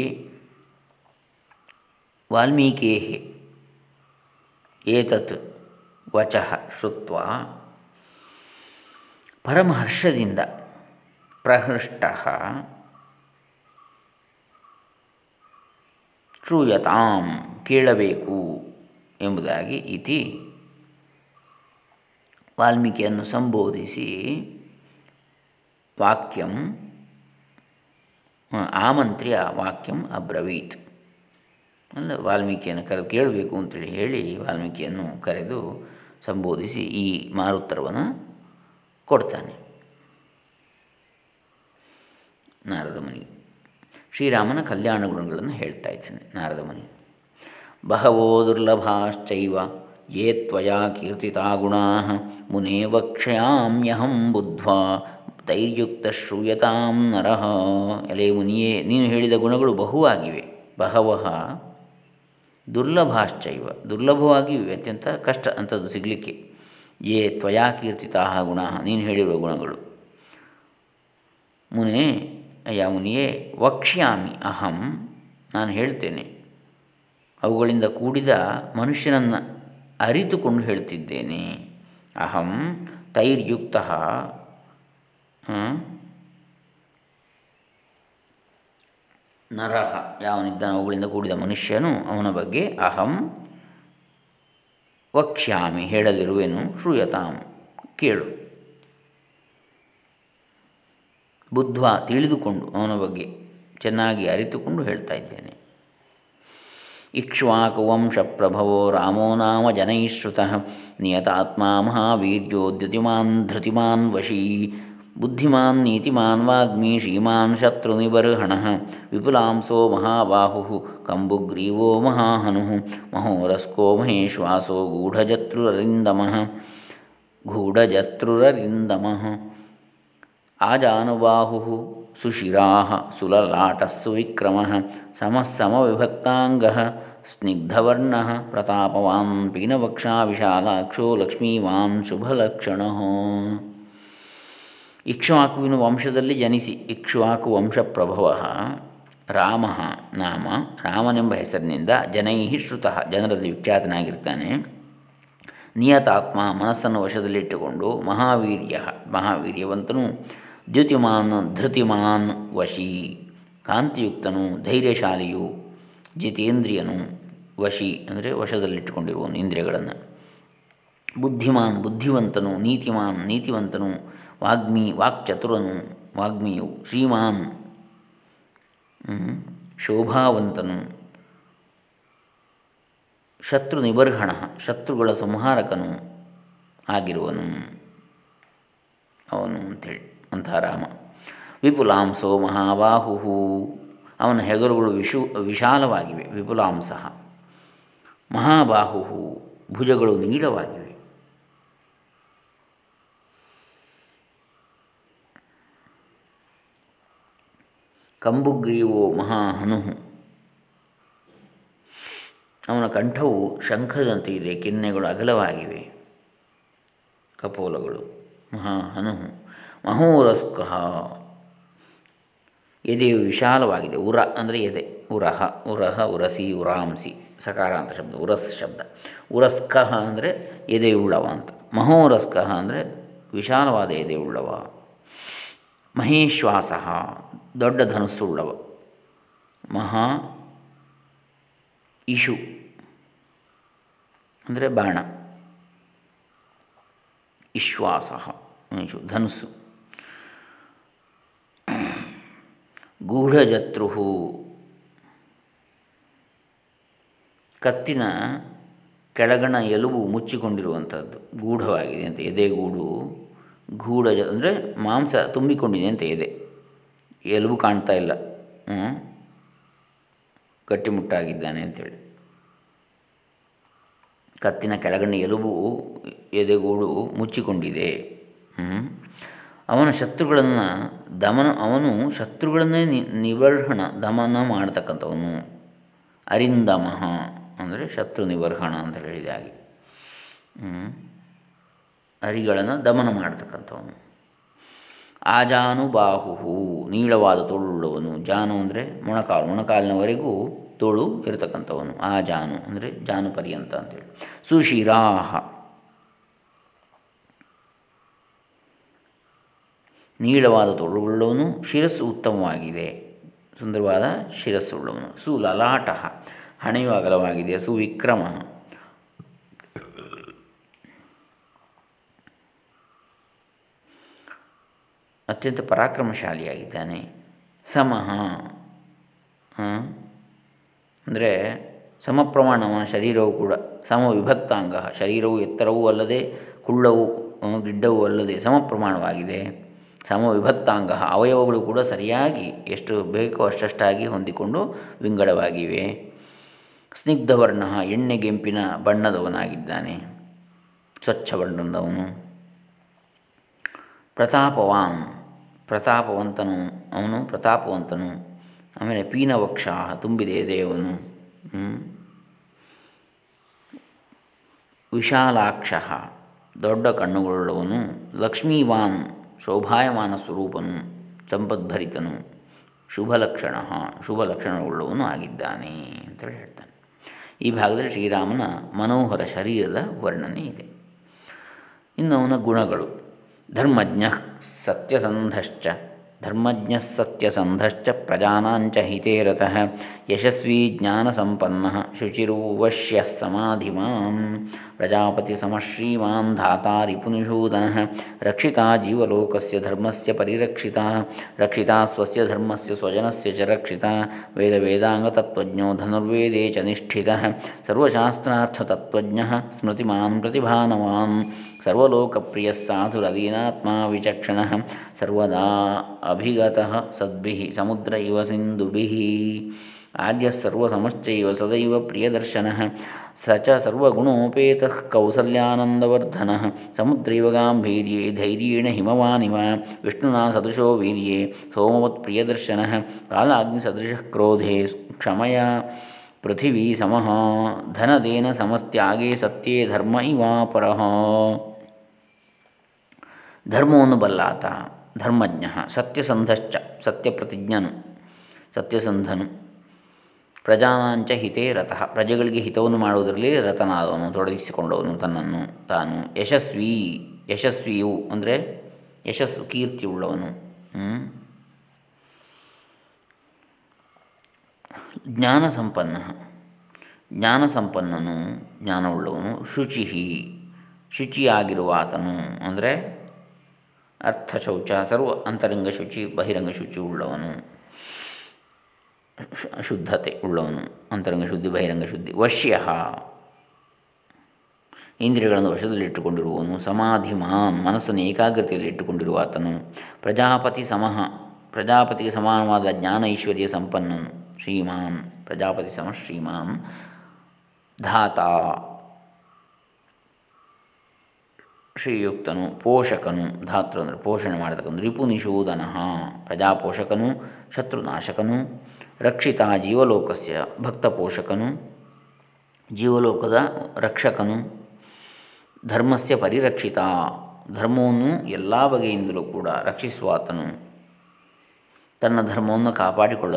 ವಾಲ್ಮೀಕೇ ಏತತ್ ವಚ ಶುತ್ವ ಪರಮಹರ್ಷದಿಂದ ಪ್ರಹೃಷ್ಟ ಶೂಯತಾಂ ಕೇಳಬೇಕು ಎಂಬುದಾಗಿ ಇತಿ ವಾಲ್ಮೀಕಿಯನ್ನು ಸಂಬೋಧಿಸಿ ವಾಕ್ಯಂ ಆಮಂತ್ರ್ಯ ವಾಕ್ಯಂ ಅಬ್ರವೀತ್. ಅಲ್ಲ ವಾಲ್ಮೀಕಿಯನ್ನು ಕರೆದು ಕೇಳಬೇಕು ಅಂತೇಳಿ ಹೇಳಿ ವಾಲ್ಮೀಕಿಯನ್ನು ಕರೆದು ಸಂಬೋಧಿಸಿ ಈ ಮಾರುತ್ತರವನ್ನು ಕೊಡ್ತಾನೆ. ನಾರದ ಮುನಿ ಶ್ರೀರಾಮನ ಕಲ್ಯಾಣ ಗುಣಗಳನ್ನು ಹೇಳ್ತಾ ಇದ್ದಾನೆ ನಾರದ ಮುನಿ ಬಹವೋ ದುರ್ಲಭಾಶ್ಚೈವ ಯೇ ತ್ವಯಾ ಕೀರ್ತಿತಾ ಗುಣಾ ಮುನೇ ವಕ್ಷ್ಯಾಮ್ಯಹಂ ಬುದ್ಧ್ವಾ ತೈರ್ಯುಕ್ತ ಶ್ರೂಯತಾಂ ನರಹ ಎಲೆ ಮುನಿಯೇ ನೀನು ಹೇಳಿದ ಗುಣಗಳು ಬಹುವಾಗಿವೆ ಬಹವಹ ದುರ್ಲಭಾಶ್ಚೈವ, ದುರ್ಲಭವಾಗಿ ಅತ್ಯಂತ ಕಷ್ಟ ಅಂಥದ್ದು ಸಿಗಲಿಕ್ಕೆ. ಯೇ ತ್ವಯಾ ಕೀರ್ತಿತಾ ಗುಣ ನೀನು ಹೇಳಿರುವ ಗುಣಗಳು. ಮುನೇ, ಅಯ್ಯ ಮುನಿಯೇ, ವಕ್ಷ್ಯಾಮಿ ಅಹಂ, ನಾನು ಹೇಳ್ತೇನೆ, ಅವುಗಳಿಂದ ಕೂಡಿದ ಮನುಷ್ಯನನ್ನು ಅರಿತುಕೊಂಡು ಹೇಳ್ತಿದ್ದೇನೆ. ಅಹಂ ತೈರ್ಯುಕ್ತ ನರಹ ಯಾವನಿದ್ದಾನೆ ಅವುಗಳಿಂದ ಕೂಡಿದ ಮನುಷ್ಯನು ಅವನ ಬಗ್ಗೆ ಅಹಂ ವಕ್ಷ್ಯಾಮಿ ಹೇಳಲಿರುವೆನು ಶ್ರೂಯತಾಂ, ಕೇಳು. ಬುದ್ಧ ತಿಳಿದುಕೊಂಡು ಅವನ ಬಗ್ಗೆ ಚೆನ್ನಾಗಿ ಅರಿತುಕೊಂಡು ಹೇಳ್ತಾ ಇದ್ದೇನೆ. ಇಕ್ಷ್ವಾಕುವಂಶಪ್ರಭವೋ ರಾಮೋ ನಾಮ ಜನೈಶ್ರುತ ನಿಯತಾತ್ಮ ಮಹಾವೀರ್ಯೋದ್ಯುತಿಮಾನ್ ಧೃತಿಮಾನ್ ವಶೀ ಬುದ್ಧಿಮಾನ್ ನೀತಿಮಾನ್ ವಾಗ್ಮಿ ಶ್ರೀಮಾನ್ ಶತ್ರುನಿಬರ್ಹಣ ವಿಪುಲಾಂಸೋ ಮಹಾಬಾಹು ಕಂಬುಗ್ರೀವೋ ಮಹಾಹನು ಮಹೋರಸ್ಕೋ ಮಹೇಶ್ವಾಸೋ ಗೂಢಜತ್ರುರರಿಂದಮ ಗೂಢಜತ್ರುರರಿಂದಮ ಆಜಾನುಬಾಹು ಸುಶಿರಾ ಸುಲಲಾಟಸ್ಸು ವಿಕ್ರಮ ಸಮಸಮವಿಭಕ್ತಾಂಗ ಸ್ನಿಗ್ಧವರ್ಣ ಪ್ರತಾಪವಾನ್ ಪೀನವಕ್ಷಾ ವಿಶಾಲಾಕ್ಷೋ ಲಕ್ಷ್ಮೀವಾನ್ ಶುಭಲಕ್ಷಣ ಇಕ್ಷ್ವಾಕುವಿನ ವಂಶದಲ್ಲಿ ಜನಿಸಿ ಇಕ್ಷ್ವಾಕು ವಂಶಪ್ರಭವ ರಾಮ ನಾಮ ರಾಮನೆಂಬ ಹೆಸರಿನಿಂದ ಜನೈ ಶ್ರುತಃ, ಜನರಲ್ಲಿ ವಿಖ್ಯಾತನಾಗಿರ್ತಾನೆ. ನಿಯತಾತ್ಮ ಮನಸ್ಸನ್ನು ವಶದಲ್ಲಿಟ್ಟುಕೊಂಡು ಮಹಾವೀರ್ಯ, ಮಹಾವೀರ್ಯವಂತನು ದ್ಯುತಿಮಾನ್ ಧೃತಿಮಾನ್ ವಶಿ. ಕಾಂತಿಯುಕ್ತನು, ಧೈರ್ಯಶಾಲಿಯು, ಜಿತೇಂದ್ರಿಯನು ವಶಿ ಅಂದರೆ ವಶದಲ್ಲಿಟ್ಟುಕೊಂಡಿರುವನು ಇಂದ್ರಿಯಗಳನ್ನು. ಬುದ್ಧಿಮಾನ್, ಬುದ್ಧಿವಂತನು, ನೀತಿಮಾನ್, ನೀತಿವಂತನು, ವಾಗ್ಮಿ, ವಾಕ್ಚತುರನು, ವಾಗ್ಮಿಯು, ಶ್ರೀಮಾನ್ ಶೋಭಾವಂತನು ಶತ್ರು ನಿಬರ್ಹಣ ಶತ್ರುಗಳ ಸಂಹಾರಕನು ಆಗಿರುವನು. ಅವನು ಅಂಥೇಳಿ ಅಂತಹ ರಾಮ. ವಿಪುಲಾಂಸೋ ಮಹಾಬಾಹು ಅವನ ಹೆಗರುಗಳು ವಿಶು, ವಿಶಾಲವಾಗಿವೆ ವಿಪುಲಾಂಸ ಮಹಾಬಾಹು ಭುಜಗಳು ನೀಳವಾಗಿವೆ ಕಂಬುಗ್ರೀವೋ ಮಹಾಹನು ಅವನ ಕಂಠವು ಶಂಖದಂತೆ ಇದೆ ಕೆನ್ನೆಗಳು ಅಗಲವಾಗಿವೆ. ಕಪೋಲಗಳು ಮಹಾಹನು ಮಹೋರಸ್ಕಃ. ಎದೆಯು ವಿಶಾಲವಾಗಿದೆ. ಉರ ಅಂದರೆ ಎದೆ. ಉರಹ. ಉರಹ, ಉರಸಿ, ಉರಾಂಸಿ. ಸಕಾರ ಅಂತ ಶಬ್ದ. ಉರಸ್ ಶಬ್ದ. ಉರಸ್ಕಃ ಅಂದರೆ ಎದೆಯುಳ್ಳವ ಅಂತ. ಮಹೋರಸ್ಕಃ ಅಂದರೆ ವಿಶಾಲವಾದ ಎದೆಯುಳ್ಳವ ಮಹೇಶ್ವಾಸ. ದೊಡ್ಡ ಧನುಸ್ಸುಳ್ಳವ ಮಹಾ, ಇಶು. ಅಂದರೆ ಬಾಣ. ಇಶ್ವಾಸ. ಇಶು ಧನುಸ್ಸು. ಗೂಢಜತ್ರು ಕತ್ತಿನ ಕೆಳಗಣ ಎಲುಬು ಮುಚ್ಚಿಕೊಂಡಿರುವಂಥದ್ದು ಗೂಢವಾಗಿದೆ ಅಂತ ಎದೆಗೂಡು ಗೂಢ ಅಂದರೆ ಮಾಂಸ ತುಂಬಿಕೊಂಡಿದೆ ಅಂತ ಎದೆ. ಎಲುಬು ಕಾಣ್ತಾ ಇಲ್ಲ. ಗಟ್ಟಿಮುಟ್ಟಾಗಿದ್ದಾನೆ ಅಂತೇಳಿ. ಕತ್ತಿನ ಕೆಳಗಣ ಎಲುಬು ಎದೆಗೂಡು ಮುಚ್ಚಿಕೊಂಡಿದೆ. ಅವನ ಶತ್ರುಗಳನ್ನು ದಮನ, ಅವನು ಶತ್ರುಗಳನ್ನೇ ನಿವರ್ಹಣ, ದಮನ ಮಾಡತಕ್ಕಂಥವನು. ಅರಿಂದಮಃ ಅಂದರೆ ಶತ್ರು ನಿವರ್ಹಣ ಅಂತ ಹೇಳಿದ ಹಾಗೆ. ಅರಿಗಳನ್ನು ದಮನ ಮಾಡ್ತಕ್ಕಂಥವನು. ಆಜಾನುಬಾಹು ನೀಳವಾದ ತೋಳುಳ್ಳವನು. ಜಾನು ಅಂದರೆ ಮೊಣಕಾಲು, ಮೊಣಕಾಲಿನವರೆಗೂ ತೋಳು ಇರತಕ್ಕಂಥವನು. ಆ ಜಾನು ಅಂದರೆ ಜಾನು ಪರ್ಯಂತ ಅಂತೇಳಿ. ಸುಶಿರಾಹ. ನೀಳವಾದ ತೋಳುಳ್ಳವನು ಶಿರಸ್ಸು ಉತ್ತಮವಾಗಿದೆ. ಸುಂದರವಾದ ಶಿರಸ್ಸುಳ್ಳವನು. ಸುಲಲಾಟ ಹಣೆಯು ಅಗಲವಾಗಿದೆ. ಸುವಿಕ್ರಮ ಅತ್ಯಂತ ಪರಾಕ್ರಮಶಾಲಿಯಾಗಿದ್ದಾನೆ. ಸಮಹ ಅಂದರೆ ಸಮಪ್ರಮಾಣವನ ಶರೀರವು ಕೂಡ ಸಮ ವಿಭಕ್ತಾಂಗ ಶರೀರವು ಎತ್ತರವೂ ಅಲ್ಲದೆ ಕುಳ್ಳವು, ಗಿಡ್ಡವೂ ಅಲ್ಲದೆ ಸಮಪ್ರಮಾಣವಾಗಿದೆ. ಸಮವಿಭಕ್ತಾಂಗ ಅವಯವಗಳು ಕೂಡ ಸರಿಯಾಗಿ ಎಷ್ಟು ಬೇಕೋ ಅಷ್ಟಷ್ಟಾಗಿ ಹೊಂದಿಕೊಂಡು ವಿಂಗಡವಾಗಿವೆ. ಸ್ನಿಗ್ಧವರ್ಣ ಎಣ್ಣೆಗೆಂಪಿನ ಬಣ್ಣದವನಾಗಿದ್ದಾನೆ. ಸ್ವಚ್ಛ ಬಣ್ಣದವನು ಪ್ರತಾಪವಾನ್, ಪ್ರತಾಪವಂತನು, ಅವನು ಪ್ರತಾಪವಂತನು. ಆಮೇಲೆ ಪೀನವಕ್ಷ ತುಂಬಿದೆ ದೇವನು. ವಿಶಾಲಾಕ್ಷ, ದೊಡ್ಡ ಕಣ್ಣುಗಳುಳ್ಳವನು. ಲಕ್ಷ್ಮೀವಾನ್ ಶೋಭಾಯಮಾನ ಸ್ವರೂಪನು, ಸಂಪದ್ಭರಿತನು, ಶುಭಲಕ್ಷಣ, ಶುಭಲಕ್ಷಣವುಳ್ಳವನು ಆಗಿದ್ದಾನೆ ಅಂತೇಳಿ ಹೇಳ್ತಾನೆ. ಈ ಭಾಗದಲ್ಲಿ ಶ್ರೀರಾಮನ ಮನೋಹರ ಶರೀರದ ವರ್ಣನೆ ಇದೆ. ಇನ್ನು ಅವನ ಗುಣಗಳು, ಧರ್ಮಜ್ಞ ಸತ್ಯಸಂಧಶ್ಚ ಧರ್ಮಜ್ಞ ಸತ್ಯಸಂಧಶ್ಚ ಪ್ರಜಾನಾಂಚ ಹಿತೇರಥ ರತಃ ಯಶಸ್ವಿ ಜ್ಞಾನಸಂಪನ್ನ ಶುಚಿರುವಶ್ಯ ಸಮಾಧಿಮಾನ್ ಪ್ರಜಾಪತಿ ಸಮಶ್ರೀಮಾನ್ ಧಾತಾ ರಿಪುನಿಷೂದನ ರಕ್ಷಿತಾ ಜೀವಲೋಕಸ್ಯ ಧರ್ಮಸ್ಯ ಪರಿರಕ್ಷಿತಾ ರಕ್ಷಿತಾ ಸ್ವಸ್ಯ ಧರ್ಮಸ್ಯ ಸ್ವಜನಸ್ಯ ಚ ರಕ್ಷಿತಾ ವೇದ ವೇದಾಂಗತತ್ವಜ್ಞೋ ಧನುರ್ವೇದೇ ಚ ನಿಷ್ಠಿತಃ ಸರ್ವಶಾಸ್ತ್ರಾರ್ಥತತ್ವಜ್ಞಃ ಸ್ಮೃತಿಮಾನ್ ಪ್ರತಿಭಾನವಾನ್ ಸರ್ವಲೋಕಪ್ರಿಯ ಸಾಧುರದೀನಾತ್ಮ ವಿಚಕ್ಷಣಃ ಸರ್ವದಾ ಅಭಿಗತಃ ಸದ್ಭಿಃ ಸಮುದ್ರ ಇವ ಸಿಂಧುಭಿಃ ಆದ್ಯ ಸರ್ವಸಮಶ್ಚೈವ ಸದೈವ ಪ್ರಿಯದರ್ಶನಃ ಸ ಚ ಸರ್ವಗುಣೋಪೇತಃ ಕೌಸಲ್ಯಾನಂದವರ್ಧನಃ ಸಮುದ್ರೈವ ಗಾಂಭೀರ್ಯೇ ಧೈರ್ಯೇಣ ಹಿಮವಾನಿವ ವಿಷ್ಣುನಾ ಸದೃಶೋ ವೀರ್ಯೇ ಸೋಮವತ್ ಪ್ರಿಯದರ್ಶನಃ ಕಾಲಾಗ್ನಿಸದೃಶಃ ಕ್ರೋಧೆ ಕ್ಷಮಯ ಪೃಥಿವೀ ಸಮಃ ಧನದೇನ ಸಮಸ್ತ್ಯಾಗೇ ಸತ್ಯೇ ಧರ್ಮ ಇವಾಪರಃ ಧರ್ಮವನ್ನು ಬಲ್ಲಾತ ಧರ್ಮಜ್ಞ ಸತ್ಯಸಂಧಶ್ಚ ಸತ್ಯಪ್ರತಿಜ್ಞನು ಸತ್ಯಸಂಧನು ಪ್ರಜಾನಾಂಚ ಹಿತೇ ರಥಃ. ಪ್ರಜೆಗಳಿಗೆ ಹಿತವನ್ನು ಮಾಡುವುದರಲ್ಲಿ ರಥನಾದವನು ತೊಡಗಿಸಿಕೊಂಡವನು ತನ್ನನ್ನು ತಾನು ಯಶಸ್ವಿ, ಯಶಸ್ವಿಯು ಅಂದರೆ ಯಶಸ್ಸು ಕೀರ್ತಿ ಉಳ್ಳವನು ಜ್ಞಾನ ಸಂಪನ್ನ. ಜ್ಞಾನ ಸಂಪನ್ನನು ಜ್ಞಾನವುಳ್ಳವನು. ಶುಚಿ ಶುಚಿಯಾಗಿರುವ ಆತನು ಅಂದರೆ ಅರ್ಥ ಶೌಚ, ಸರ್ವ ಅಂತರಂಗ ಶುಚಿ, ಬಹಿರಂಗ ಶುಚಿ ಉಳ್ಳವನು ಶುದ್ಧತೆ ಉಳ್ಳವನು, ಅಂತರಂಗ ಶುದ್ಧಿ, ಬಹಿರಂಗ ಶುದ್ಧಿ. ವಶ್ಯ. ಇಂದ್ರಿಯಗಳನ್ನು ವಶದಲ್ಲಿಟ್ಟುಕೊಂಡಿರುವವನು ಸಮಾಧಿಮಾನ್, ಮನಸ್ಸನ್ನು ಏಕಾಗ್ರತೆಯಲ್ಲಿ ಇಟ್ಟುಕೊಂಡಿರುವ ಆತನು ಪ್ರಜಾಪತಿ ಸಮಃ ಪ್ರಜಾಪತಿಗೆ ಸಮಾನವಾದ ಜ್ಞಾನ ಐಶ್ವರ್ಯ ಸಂಪನ್ನನು ಶ್ರೀಮಾನ್, ಪ್ರಜಾಪತಿ ಸಮ ಶ್ರೀಮಾನ್. ಧಾತ. ಶ್ರೀಯುಕ್ತನು, ಪೋಷಕನು, ಧಾತೃ ಅಂದರೆ ಪೋಷಣೆ ಮಾಡತಕ್ಕಂಥ ರಿಪು ನಿಶೋಧನ ಪ್ರಜಾಪೋಷಕನು, ಶತ್ರುನಾಶಕನು ರಕ್ಷಿತ ಜೀವಲೋಕಸ್ಯ ಭಕ್ತ ಪೋಷಕನು ಜೀವಲೋಕದ ರಕ್ಷಕನು, ಧರ್ಮಸ್ಯ ಪರಿರಕ್ಷಿತ, ಧರ್ಮವನ್ನು ಎಲ್ಲ ಬಗೆಯಿಂದಲೂ ಕೂಡ ರಕ್ಷಿಸುವಾತನು, ತನ್ನ ಧರ್ಮವನ್ನು ಕಾಪಾಡಿಕೊಳ್ಳ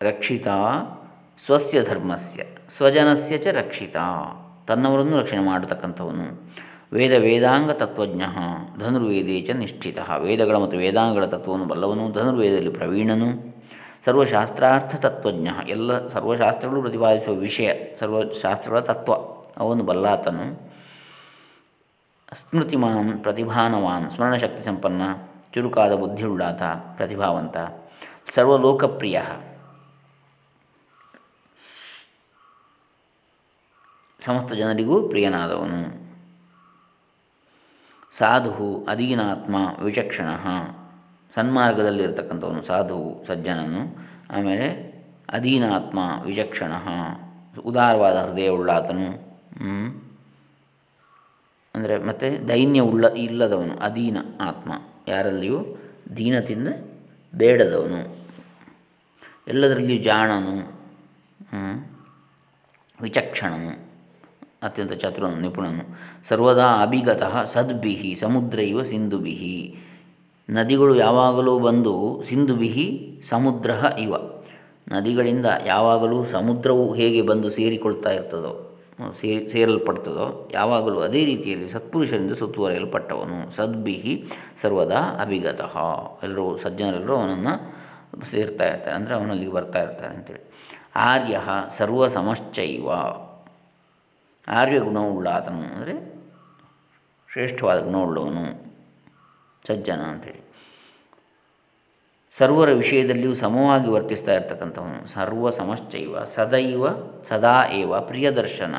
ರಕ್ಷಿತ ಸ್ವಸ್ಯ ಧರ್ಮಸ್ಯ, ಸ್ವಜನಸ್ಯ ಚ ರಕ್ಷಿತ. ತನ್ನವರನ್ನು ರಕ್ಷಣೆ ಮಾಡತಕ್ಕಂಥವನು. ವೇದ ವೇದಾಂಗ ತತ್ವಜ್ಞ, ಧನುರ್ವೇದೇ ಚ ನಿಶ್ಚಿತ ವೇದಗಳ ಮತ್ತು ವೇದಾಂಗಗಳ ತತ್ವವನ್ನು ಬಲ್ಲವನು, ಧನುರ್ವೇದದಲ್ಲಿ ಪ್ರವೀಣನು. ಸರ್ವಶಾಸ್ತ್ರಾರ್ಥ ತತ್ವಜ್ಞ, ಎಲ್ಲ ಸರ್ವಶಾಸ್ತ್ರಗಳು ಪ್ರತಿಪಾದಿಸುವ ವಿಷಯ, ಸರ್ವಶಾಸ್ತ್ರಗಳ ತತ್ವ ಅವನು ಬಲ್ಲಾತನು. ಸ್ಮೃತಿಮಾನ್, ಪ್ರತಿಭಾನವಾನ್, ಸ್ಮರಣಶಕ್ತಿ ಸಂಪನ್ನ, ಚುರುಕಾದ ಬುದ್ಧಿಯುಳ್ಳಾತ ಪ್ರತಿಭಾವಂತ. ಸರ್ವಲೋಕಪ್ರಿಯ. ಸಮಸ್ತ ಜನರಿಗೂ ಪ್ರಿಯನಾದವನು. ಸಾಧು ಅಧೀನಾತ್ಮ ವಿಚಕ್ಷಣ. ಸನ್ಮಾರ್ಗದಲ್ಲಿರ್ತಕ್ಕಂಥವನು ಸಾಧು ಸಜ್ಜನನು. ಆಮೇಲೆ ಅಧೀನಾತ್ಮ ವಿಚಕ್ಷಣ. ಉದಾರವಾದ ಹೃದಯವುಳ್ಳಾತನು. ಅಂದರೆ ಮತ್ತು ದೈನ್ಯ ಉಳ್ಳ ಇಲ್ಲದವನು, ಅಧೀನ ಆತ್ಮ. ಯಾರಲ್ಲಿಯೂ ದೀನತಿಂದ ಬೇಡದವನು. ಎಲ್ಲದರಲ್ಲಿಯೂ ಜಾಣನು. ವಿಚಕ್ಷಣನು. ಅತ್ಯಂತ ಚತುರನು, ನಿಪುಣನು. ಸರ್ವದಾ ಅಭಿಗತಃ ಸದ್ಭಿಹಿ ಸಮುದ್ರ ಇವ ಸಿಂಧುಬಿಹಿ ನದಿಗಳು ಯಾವಾಗಲೂ ಬಂದು ಸಿಂಧುಬಿಹಿ ಸಮುದ್ರ ಇವ. ನದಿಗಳಿಂದ ಯಾವಾಗಲೂ ಸಮುದ್ರವು ಹೇಗೆ ಬಂದು ಸೇರಿಕೊಳ್ತಾ ಇರ್ತದೋ ಸೇರಿ ಸೇರಲ್ಪಡ್ತದೋ, ಯಾವಾಗಲೂ ಅದೇ ರೀತಿಯಲ್ಲಿ ಸತ್ಪುರುಷರಿಂದ ಸುತ್ತುವರೆಯಲ್ಪಟ್ಟವನು. ಸದ್ಭಿಹಿ ಸರ್ವದಾ ಅಭಿಗತಃ. ಎಲ್ಲರೂ ಸಜ್ಜನರೆಲ್ಲರೂ ಅವನನ್ನು ಸೇರ್ತಾ ಇರ್ತಾರೆ, ಅಂದರೆ ಅವನಲ್ಲಿಗೆ ಬರ್ತಾ ಇರ್ತಾರೆ ಅಂತೇಳಿ. ಆರ್ಯ ಸರ್ವ ಸಮಶ್ಚೈವ ಆರ್ಯ ಗುಣವುಳ್ಳಾತನು ಅಂದರೆ ಶ್ರೇಷ್ಠವಾದ ಗುಣವುಳ್ಳವನು, ಸಜ್ಜನ ಅಂಥೇಳಿ ಸರ್ವರ ವಿಷಯದಲ್ಲಿಯೂ ಸಮವಾಗಿ ವರ್ತಿಸ್ತಾ ಇರ್ತಕ್ಕಂಥವನು ಸರ್ವ ಸಮಶ್ಚೈವ ಸದೈವ, ಸದಾ ಏವ, ಪ್ರಿಯದರ್ಶನ.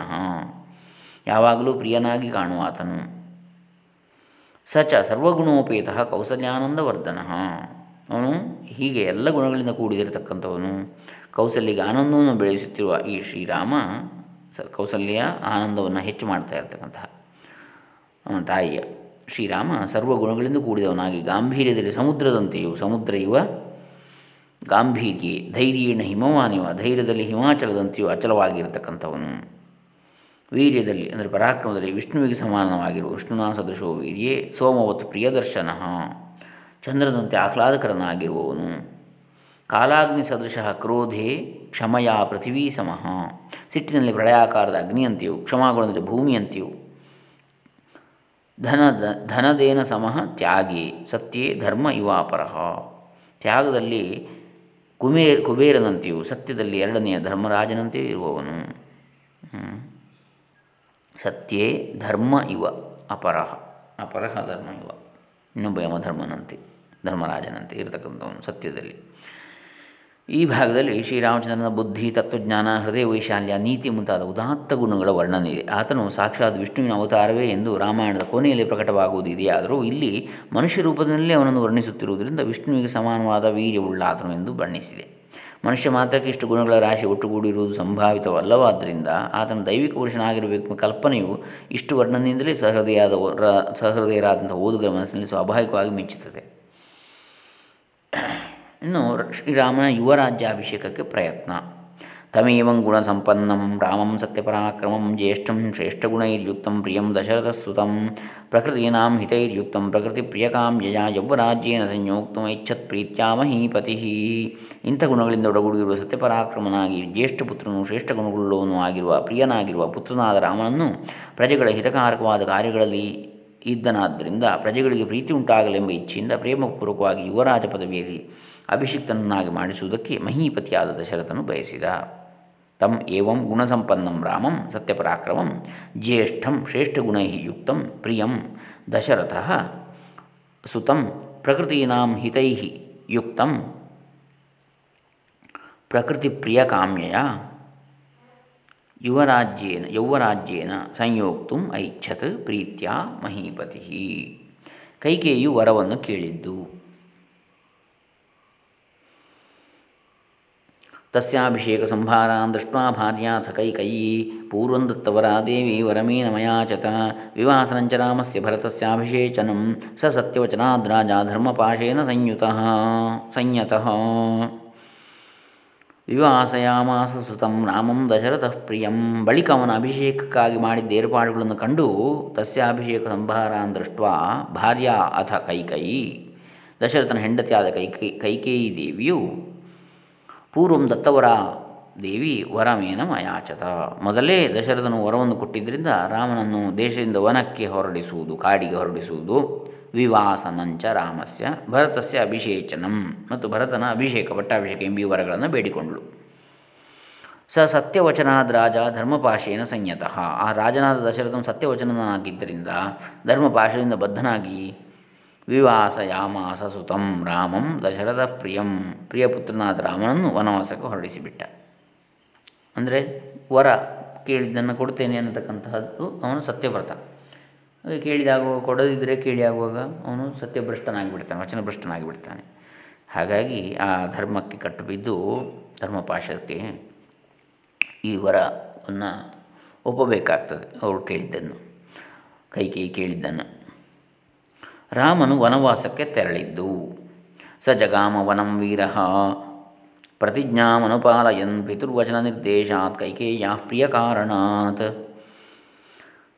ಯಾವಾಗಲೂ ಪ್ರಿಯನಾಗಿ ಕಾಣುವ ಆತನು. ಸ ಚ ಸರ್ವಗುಣೋಪೇತ ಕೌಸಲ್ಯಾನಂದವರ್ಧನ. ಅವನು ಹೀಗೆ ಎಲ್ಲ ಗುಣಗಳಿಂದ ಕೂಡಿದಿರತಕ್ಕಂಥವನು, ಕೌಸಲ್ಯಗೆ ಆನಂದವನ್ನು ಬೆಳೆಸುತ್ತಿರುವ ಈ ಶ್ರೀರಾಮ ಕೌಸಲ್ಯ ಆನಂದವನ್ನು ಹೆಚ್ಚು ಮಾಡ್ತಾ ಇರ್ತಕ್ಕಂತಹ ತಾಯಿಯ ಶ್ರೀರಾಮ ಸರ್ವಗುಣಗಳಿಂದ ಕೂಡಿದವನಾಗಿ ಗಾಂಭೀರ್ಯದಲ್ಲಿ ಸಮುದ್ರದಂತೆಯೂ ಸಮುದ್ರ ಇವ ಗಾಂಭೀರ್ಯೆ, ಧೈರ್ಯೇಣ ಹಿಮವಾನಿವ, ಧೈರ್ಯದಲ್ಲಿ ಹಿಮಾಚಲದಂತೆಯೂ ಅಚಲವಾಗಿರತಕ್ಕಂಥವನು. ವೀರ್ಯದಲ್ಲಿ ಅಂದರೆ ಪರಾಕ್ರಮದಲ್ಲಿ ವಿಷ್ಣುವಿಗೆ ಸಮಾನವಾಗಿರುವ ವಿಷ್ಣುನಾ ಸದೃಶೋ ವೀರ್ಯೇ, ಸೋಮವತ್ ಪ್ರಿಯದರ್ಶನ ಚಂದ್ರನಂತೆ ಆಹ್ಲಾದಕರನಾಗಿರುವವನು. ಕಾಲಾಗ್ನಿ ಸದೃಶ ಕ್ರೋಧೆ ಕ್ಷಮಯ ಪೃಥಿವೀ ಸಮಃ. ಸಿಟ್ಟಿನಲ್ಲಿ ಪ್ರಳಯಾಕಾರದ ಅಗ್ನಿಯಂತೆಯೂ ಕ್ಷಮಾಗುಣದಲ್ಲಿ ಭೂಮಿಯಂತೆಯೂ. ಧನ ಧನದೇನ ಸಮಃ ತ್ಯಾಗಿ ಸತ್ಯೇ ಧರ್ಮ ಇವಾಪರಃ ತ್ಯಾಗದಲ್ಲಿ ಕುಬೇರ್, ಕುಬೇರನಂತೆಯೂ ಸತ್ಯದಲ್ಲಿ ಎರಡನೆಯ ಧರ್ಮರಾಜನಂತೆಯೂ ಇರುವವನು. ಸತ್ಯೇ ಧರ್ಮ ಇವ ಅಪರಹ. ಅಪರಹ ಧರ್ಮ ಇವ ಇನ್ನೊಬ್ಬ ಯಮಧರ್ಮನಂತೆ ಧರ್ಮರಾಜನಂತೆ ಇರತಕ್ಕಂಥವನು ಸತ್ಯದಲ್ಲಿ. ಈ ಭಾಗದಲ್ಲಿ ಶ್ರೀರಾಮಚಂದ್ರನ ಬುದ್ಧಿ, ತತ್ವಜ್ಞಾನ, ಹೃದಯ ವೈಶಾಲ್ಯ, ನೀತಿ ಮುಂತಾದ ಉದಾತ್ತ ಗುಣಗಳ ವರ್ಣನೆ. ಇದೆ ಆತನು ಸಾಕ್ಷಾತ್ ವಿಷ್ಣುವಿನ ಅವತಾರವೇ ಎಂದು ರಾಮಾಯಣದ ಕೊನೆಯಲ್ಲಿ ಪ್ರಕಟವಾಗುವುದಿದೆಯಾದರೂ ಇಲ್ಲಿ ಮನುಷ್ಯ ರೂಪದಲ್ಲಿ ಅವನನ್ನು ವರ್ಣಿಸುತ್ತಿರುವುದರಿಂದ ವಿಷ್ಣುವಿಗೆ ಸಮಾನವಾದ ವೀರ್ಯವುಳ್ಳ ಆತನು ಎಂದು ಬಣ್ಣಿಸಿದೆ. ಮನುಷ್ಯ ಮಾತ್ರಕ್ಕೆ ಇಷ್ಟು ಗುಣಗಳ ರಾಶಿ ಒಟ್ಟುಗೂಡಿರುವುದು ಸಂಭಾವಿತವಲ್ಲವಾದ್ದರಿಂದ ಆತನು ದೈವಿಕ ಪುರುಷನಾಗಿರಬೇಕು ಕಲ್ಪನೆಯು ಇಷ್ಟು ವರ್ಣನೆಯಿಂದಲೇ ಸಹೃದಯಾದ ಸಹೃದಯರಾದಂಥ ಓದುಗರ ಮನಸ್ಸಿನಲ್ಲಿ ಸ್ವಾಭಾವಿಕವಾಗಿ ಮೆಚ್ಚುತ್ತದೆ ಇನ್ನು ಶ್ರೀರಾಮನ ಯುವರಾಜ್ಯಾಭಿಷೇಕಕ್ಕೆ ಪ್ರಯತ್ನ. ತಮೇವಂ ಗುಣಸಂಪನ್ನಂ, ರಾಮಂ ಸತ್ಯಪರಾಕ್ರಮಂ, ಜ್ಯೇಷ್ಠಂ ಶ್ರೇಷ್ಠಗುಣೈರ್ಯುಕ್ತಂ, ಪ್ರಿಯಂ ದಶರಥಸ್ತುತಂ ಪ್ರಕೃತೀನಾಂ ಹಿತೈರ್ಯುಕ್ತಂ ಪ್ರಕೃತಿಪ್ರಿಯಕಾಮ್ಯಯ ಯೌವರಾಜ್ಯೇನ ಸಂಯೋಕ್ತಂ ಇಚ್ಛತ್ ಪ್ರೀತ್ಯಾ ಮಹೀಪತಿ ಇಂಥ ಗುಣಗಳಿಂದ ಒಡಗೂಡಿರುವ ಸತ್ಯಪರಾಕ್ರಮನಾಗಿ ಜ್ಯೇಷ್ಠ ಪುತ್ರನು ಶ್ರೇಷ್ಠ ಗುಣಗುಳ್ಳವನು ಆಗಿರುವ, ಪ್ರಿಯನಾಗಿರುವ ಪುತ್ರನಾದ ರಾಮನನ್ನು ಪ್ರಜೆಗಳ ಹಿತಕಾರಕವಾದ ಕಾರ್ಯಗಳಲ್ಲಿ ಇದ್ದನಾದ್ದರಿಂದ ಪ್ರಜೆಗಳಿಗೆ ಪ್ರೀತಿ ಉಂಟಾಗಲೆಂಬ ಇಚ್ಛೆಯಿಂದ ಪ್ರೇಮಪೂರ್ವಕವಾಗಿ ಯುವರಾಜ ಪದವಿಯಲ್ಲಿ ಅಭಿಷಿಕ್ತನನ್ನಾಗಿ ಮಾಡಿಸುವುದಕ್ಕೆ ಮಹೀಪತಿಯಾದ ದಶರಥನು ಬಯಸಿದ. ತಂ ಏವಂ ಗುಣಸಂಪನ್ನಂ ರಾಮಂ ಸತ್ಯಪರಾಕ್ರಮಂ ಜ್ಯೇಷ್ಠಂ ಶ್ರೇಷ್ಠಗುಣೈ ಯುಕ್ತಂ ಪ್ರಿಯಂ ದಶರಥ ಸುತಂ ಪ್ರಕೃತೀನಾಂ ಹಿತೈ ಯುಕ್ತಂ ಪ್ರಕೃತಿಪ್ರಿಯಕಾಮ್ಯಯ ಯುವರಾಜ್ಯೇನ, ಯೌವರಾಜ್ಯೇನ ಸಂಯೋಕ್ತು ಐಚ್ಛತ್ ಪ್ರೀತ್ಯ ಮಹೀಪತಿ. ಕೈಕೇಯು ವರವನ್ನು ಕೇಳಿದ್ದು. ತಸ್ಯಾಭಿಷೇಕ ಸಂಭಾರಾನ್ ದೃಷ್ಟ್ವಾ ಭಾರ್ಯಾಥ ಕೈಕಯಿ ಪೂರ್ವಂ ದತ್ತವರ ದೇವಿ ವರಮೇನ ಮಯಾಚತ. ವಿವಾಸನಂಚ ರಾಮಸ್ಯ ಭರತಸ್ಯಾಭಿಷೇಚನಂ ಸ ಸತ್ಯವಚನಾದ್ರಾಜ ಧರ್ಮಪಾಶೇನ ಸಂಯುತಃ, ಸಂಯತಃ. ವಿವಾಸಯಾಮಾಸ ಸುತಂ ನಾಮಂ ದಶರಥ ಪ್ರಿಯಂ. ಬಳಿಕ ಅವನ ಅಭಿಷೇಕಕ್ಕಾಗಿ ಮಾಡಿದ್ದ ಏರ್ಪಾಡುಗಳನ್ನು ಕಂಡು ತಸ್ಯಾಭಿಷೇಕ ಸಂಭಾರಾನ್ ದೃಷ್ಟ ಭಾರ್ಯ ಅಥ ಕೈಕೈ. ದಶರಥನ ಹೆಂಡತಿಯಾದ ಕೈಕೈ ಕೈಕೇಯಿ ದೇವಿಯು, ಪೂರ್ವಂ ದತ್ತವರ ದೇವಿ ವರಮೇನ ಮಯಾಚತ. ಮೊದಲೇ ದಶರಥನು ವರವನ್ನು ಕೊಟ್ಟಿದ್ದರಿಂದ ರಾಮನನ್ನು ದೇಶದಿಂದ ವನಕ್ಕೆ ಹೊರಡಿಸುವುದು, ಕಾಡಿಗೆ ಹೊರಡಿಸುವುದು. ವಿವಾಸನಂಚ ರಾಮಸ್ಯ ಭರತಸ್ಯ ಅಭಿಷೇಚನಂ ಮತ್ತು ಭರತನ ಅಭಿಷೇಕ, ಪಟ್ಟಾಭಿಷೇಕ ಎಂಬಿ ವರಗಳನ್ನು ಬೇಡಿಕೊಂಡಳು. ಸ ಸತ್ಯವಚನಾದ ರಾಜ ಧರ್ಮಪಾಶೇನ ಸಂಯತಃ. ಆ ರಾಜನಾದ ದಶರಥನು ಸತ್ಯವಚನನಾಗಿದ್ದರಿಂದ ಧರ್ಮಪಾಶದಿಂದ ಬದ್ಧನಾಗಿ ವಿವಾಸ ಯಾಮಾಸ ಸುತಂ ರಾಮಂ ದಶರಥ ಪ್ರಿಯಂ, ಪ್ರಿಯಪುತ್ರನಾದ ರಾಮನನ್ನು ವನವಾಸಕ್ಕೆ ಹೊರಡಿಸಿಬಿಟ್ಟ. ಅಂದರೆ ವರ ಕೇಳಿದ್ದನ್ನು ಕೊಡ್ತೇನೆ ಅನ್ನತಕ್ಕಂತಹದ್ದು ಅವನು ಸತ್ಯವ್ರತ. ಕೇಳಿದಾಗುವಾಗ ಕೊಡದಿದ್ದರೆ ಕೇಳಿ ಆಗುವಾಗ ಅವನು ಸತ್ಯಭ್ರಷ್ಟನಾಗಿಬಿಡ್ತಾನೆ, ವಚನಭ್ರಷ್ಟನಾಗಿಬಿಡ್ತಾನೆ. ಹಾಗಾಗಿ ಆ ಧರ್ಮಕ್ಕೆ ಕಟ್ಟು ಬಿದ್ದು ಧರ್ಮಪಾಶಕ್ಕೆ ಈ ವರವನ್ನು ಒಪ್ಪಬೇಕಾಗ್ತದೆ ಅವರು ಕೇಳಿದ್ದನ್ನು, ಕೈ ಕೈ ಕೇಳಿದ್ದನ್ನು. ರಾಮನು ವನವಾಸಕ್ಕೆ ತೆರಳಿದ್ದು ಸ ಜಗಾಮ ವನಂ ವೀರ, ಪ್ರತಿಜ್ಞಾಮನುಪಾಲಯನ್ ಪಿತುರ್ವಚನ ನಿರ್ದೇಶಾತ್ ಕೈಕೇಯ ಪ್ರಿಯ ಕಾರಣಾತ್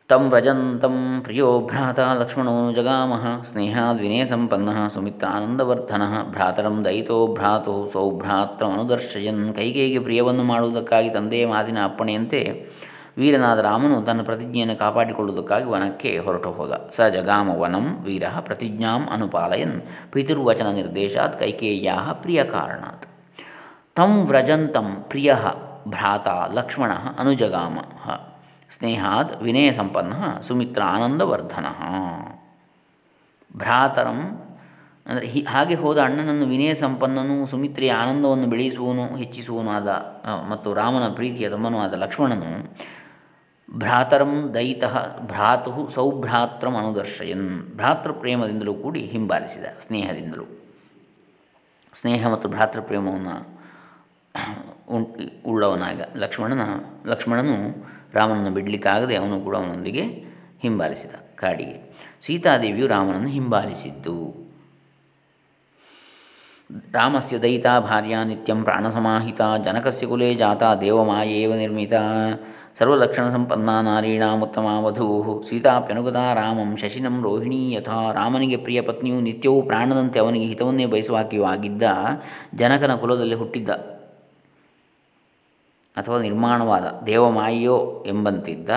ವ್ರಜಂತಂ ಪ್ರಿಯೋ ಭ್ರಾತ ಲಕ್ಷ್ಮಣೋ ಜಗಾಮ ಸ್ನೇಹಾದ್ವಿನೇ ಸಂಪನ್ನ ಸುಮಿತ್ರಾನಂದವರ್ಧನ ಭ್ರಾತರಂ ದಯಿತೋ ಭ್ರಾತು ಸೌಭ್ರಾತ್ರಮನುದರ್ಶಯನ್ ಕೈಕೇಯಿಗೆ ಪ್ರಿಯವನ್ನು ಮಾಡುವುದಕ್ಕಾಗಿ ತಂದೆಯ ಮಾತಿನ ಅಪ್ಪಣೆಯಂತೆ ವೀರನಾದ ರಾಮನು ತನ್ನ ಪ್ರತಿಜ್ಞೆಯನ್ನು ಕಾಪಾಡಿಕೊಳ್ಳುವುದಕ್ಕಾಗಿ ವನಕ್ಕೆ ಹೊರಟು ಹೋದ. ಸ ಜಗಾಮ ವನಂ ವೀರ ಪ್ರತಿಜ್ಞಾಂ ಅನುಪಾಲಯನ್ ಪಿತುರ್ವಚನ ನಿರ್ದೇಶಾತ್ ಕೈಕೇಯ ಪ್ರಿಯ ಕಾರಣಾತ್ ತಂ ವ್ರಜಂತಂ ಪ್ರಿಯ ಭ್ರಾತ ಲಕ್ಷ್ಮಣ ಅನುಜಗಾಮ. ಸ್ನೇಹಾದ್ ವಿನಯ ಸಂಪನ್ನ ಸುಮಿತ್ರ ಆನಂದವರ್ಧನ. ಭ್ರಾತರಂ, ಅಂದರೆ ಹಿ, ಹಾಗೆ ಹೋದ ಅಣ್ಣನನ್ನು ವಿನಯ ಸಂಪನ್ನನು ಸುಮಿತ್ರೆಯ ಆನಂದವನ್ನು ಬೆಳೆಸುವನು ಹೆಚ್ಚಿಸುವನು ಆದ ಮತ್ತು ರಾಮನ ಪ್ರೀತಿಯ ತಮ್ಮನೂ ಆದ ಲಕ್ಷ್ಮಣನು ಭ್ರಾತರಂ ದೈತ ಭ್ರಾತು ಸೌಭ್ರಾತ್ರಂ ಅನುದರ್ಶಯನ್. ಭ್ರಾತೃ ಪ್ರೇಮದಿಂದಲೂ ಕೂಡಿ ಹಿಂಬಾಲಿಸಿದ, ಸ್ನೇಹದಿಂದಲೂ. ಸ್ನೇಹ ಮತ್ತು ಭ್ರಾತೃಪ್ರೇಮವನ್ನು ಉಳ್ಳವನಾಗ ಲಕ್ಷ್ಮಣನ, ಲಕ್ಷ್ಮಣನು ರಾಮನನ್ನು ಬಿಡಲಿಕ್ಕಾಗದೆ ಅವನು ಕೂಡ ಅವನೊಂದಿಗೆ ಹಿಂಬಾಲಿಸಿದ ಕಾಡಿಗೆ. ಸೀತಾದೇವಿಯು ರಾಮನನ್ನು ಹಿಂಬಾಲಿಸಿದ್ದು. ರಾಮಸ್ಯ ದಯಿತಾ ಭಾರ್ಯ ನಿತ್ಯಂ ಪ್ರಾಣಸಮಾಹಿತ, ಜನಕಸ್ಯ ಕುಲೇ ಜಾತ, ದೇವಮಾಯೇವ ನಿರ್ಮಿತ. ಸರ್ವಲಕ್ಷಣ ಸಂಪನ್ನ ನಾರೀಣಾಮುತ್ತಮ ವಧೂ. ಸೀತಾಪ್ಯನುಗತ ರಾಮಂ ಶಶಿನಂ ರೋಹಿಣಿ ಯಥಾ. ರಾಮನಿಗೆ ಪ್ರಿಯ ಪತ್ನಿಯು ನಿತ್ಯವೂ ಪ್ರಾಣದಂತೆ ಅವನಿಗೆ ಹಿತವನ್ನೇ ಬಯಸುವಾಕಿಯೂ ಆಗಿದ್ದ ಜನಕನ ಕುಲದಲ್ಲಿ ಹುಟ್ಟಿದ್ದ ಅಥವಾ ನಿರ್ಮಾಣವಾದ ದೇವಮಾಯಿಯೋ ಎಂಬಂತಿದ್ದ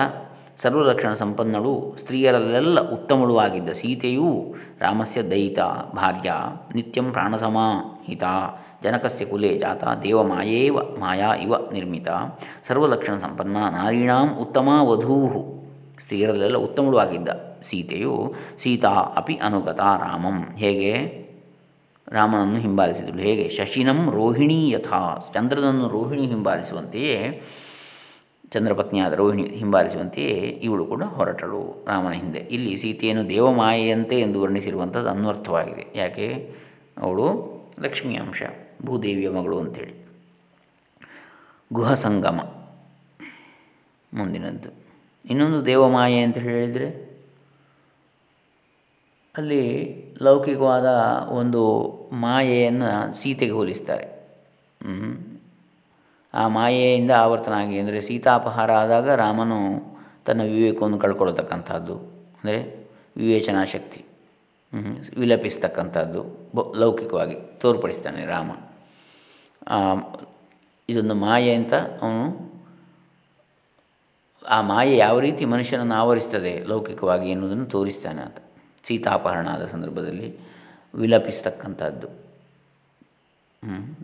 ಸರ್ವಲಕ್ಷಣ ಸಂಪನ್ನಳು ಸ್ತ್ರೀಯರಲ್ಲೆಲ್ಲ ಉತ್ತಮಳು ಆಗಿದ್ದ ಸೀತೆಯೂ ರಾಮಸ್ಯ ದಯಿತ ಭಾರ್ಯ ನಿತ್ಯಂ ಪ್ರಾಣಸಮಾಹಿತ ಜನಕಸ್ಯ ಕುಲೆ ಜಾತ ದೇವಮಾಯೇವ ಮಾಯಾ ಇವ ನಿರ್ಮಿತ ಸರ್ವಲಕ್ಷಣ ಸಂಪನ್ನ ನಾರೀಣಾಂ ಉತ್ತಮ ವಧೂ ಸ್ತ್ರೀಯರಲ್ಲೆಲ್ಲ ಉತ್ತಮಳು ಆಗಿದ್ದ ಸೀತೆಯು ಸೀತಾ ಅಪಿ ಅನುಗತ ರಾಮಂ. ಹೇಗೆ? ರಾಮನನ್ನು ಹಿಂಬಾಲಿಸಿದಳು ಹೇಗೆ? ಶಶಿನಂ ರೋಹಿಣಿ ಯಥಾ. ಚಂದ್ರನನ್ನು ರೋಹಿಣಿ ಹಿಂಬಾಲಿಸುವಂತೆಯೇ, ಚಂದ್ರಪತ್ನಿಯಾದ ರೋಹಿಣಿ ಹಿಂಬಾಲಿಸುವಂತೆಯೇ ಇವಳು ಕೂಡ ಹೊರಟಳು ರಾಮನ ಹಿಂದೆ. ಇಲ್ಲಿ ಸೀತೆಯನ್ನು ದೇವಮಾಯೆಯಂತೆ ಎಂದು ವರ್ಣಿಸಿರುವಂಥದ್ದು ಅನ್ವರ್ಥವಾಗಿದೆ. ಯಾಕೆ? ಅವಳು ಲಕ್ಷ್ಮೀ ಅಂಶ ಭೂದೇವಿಯ ಮಗಳು ಅಂಥೇಳಿ. ಗುಹ ಸಂಗಮ ಮುಂದಿನದ್ದು. ಇನ್ನೊಂದು ದೇವಮಾಯೆ ಅಂತ ಹೇಳಿದರೆ? ಅಲ್ಲಿ ಲೌಕಿಕವಾದ ಒಂದು ಮಾಯೆಯನ್ನು ಸೀತೆಗೆ ಹೋಲಿಸ್ತಾರೆ. ಆ ಮಾಯೆಯಿಂದ ಆವರ್ತನ ಆಗಿ ಅಂದರೆ ಸೀತಾಪಹಾರ ಆದಾಗ ರಾಮನು ತನ್ನ ವಿವೇಕವನ್ನು ಕಳ್ಕೊಳ್ತಕ್ಕಂಥದ್ದು ಅಂದರೆ ವಿವೇಚನಾ ಶಕ್ತಿ ವಿಲಪಿಸ್ತಕ್ಕಂಥದ್ದು ಲೌಕಿಕವಾಗಿ ತೋರ್ಪಡಿಸ್ತಾನೆ ರಾಮ. ಇದೊಂದು ಮಾಯೆ ಅಂತ ಅವನು, ಆ ಮಾಯೆ ಯಾವ ರೀತಿ ಮನುಷ್ಯನನ್ನು ಆವರಿಸ್ತದೆ ಲೌಕಿಕವಾಗಿ ಎನ್ನುವುದನ್ನು ತೋರಿಸ್ತಾನೆ ಅಂತ. ಸೀತಾಪಹರಣ ಆದ ಸಂದರ್ಭದಲ್ಲಿ ವಿಲಪಿಸ್ತಕ್ಕಂಥದ್ದು.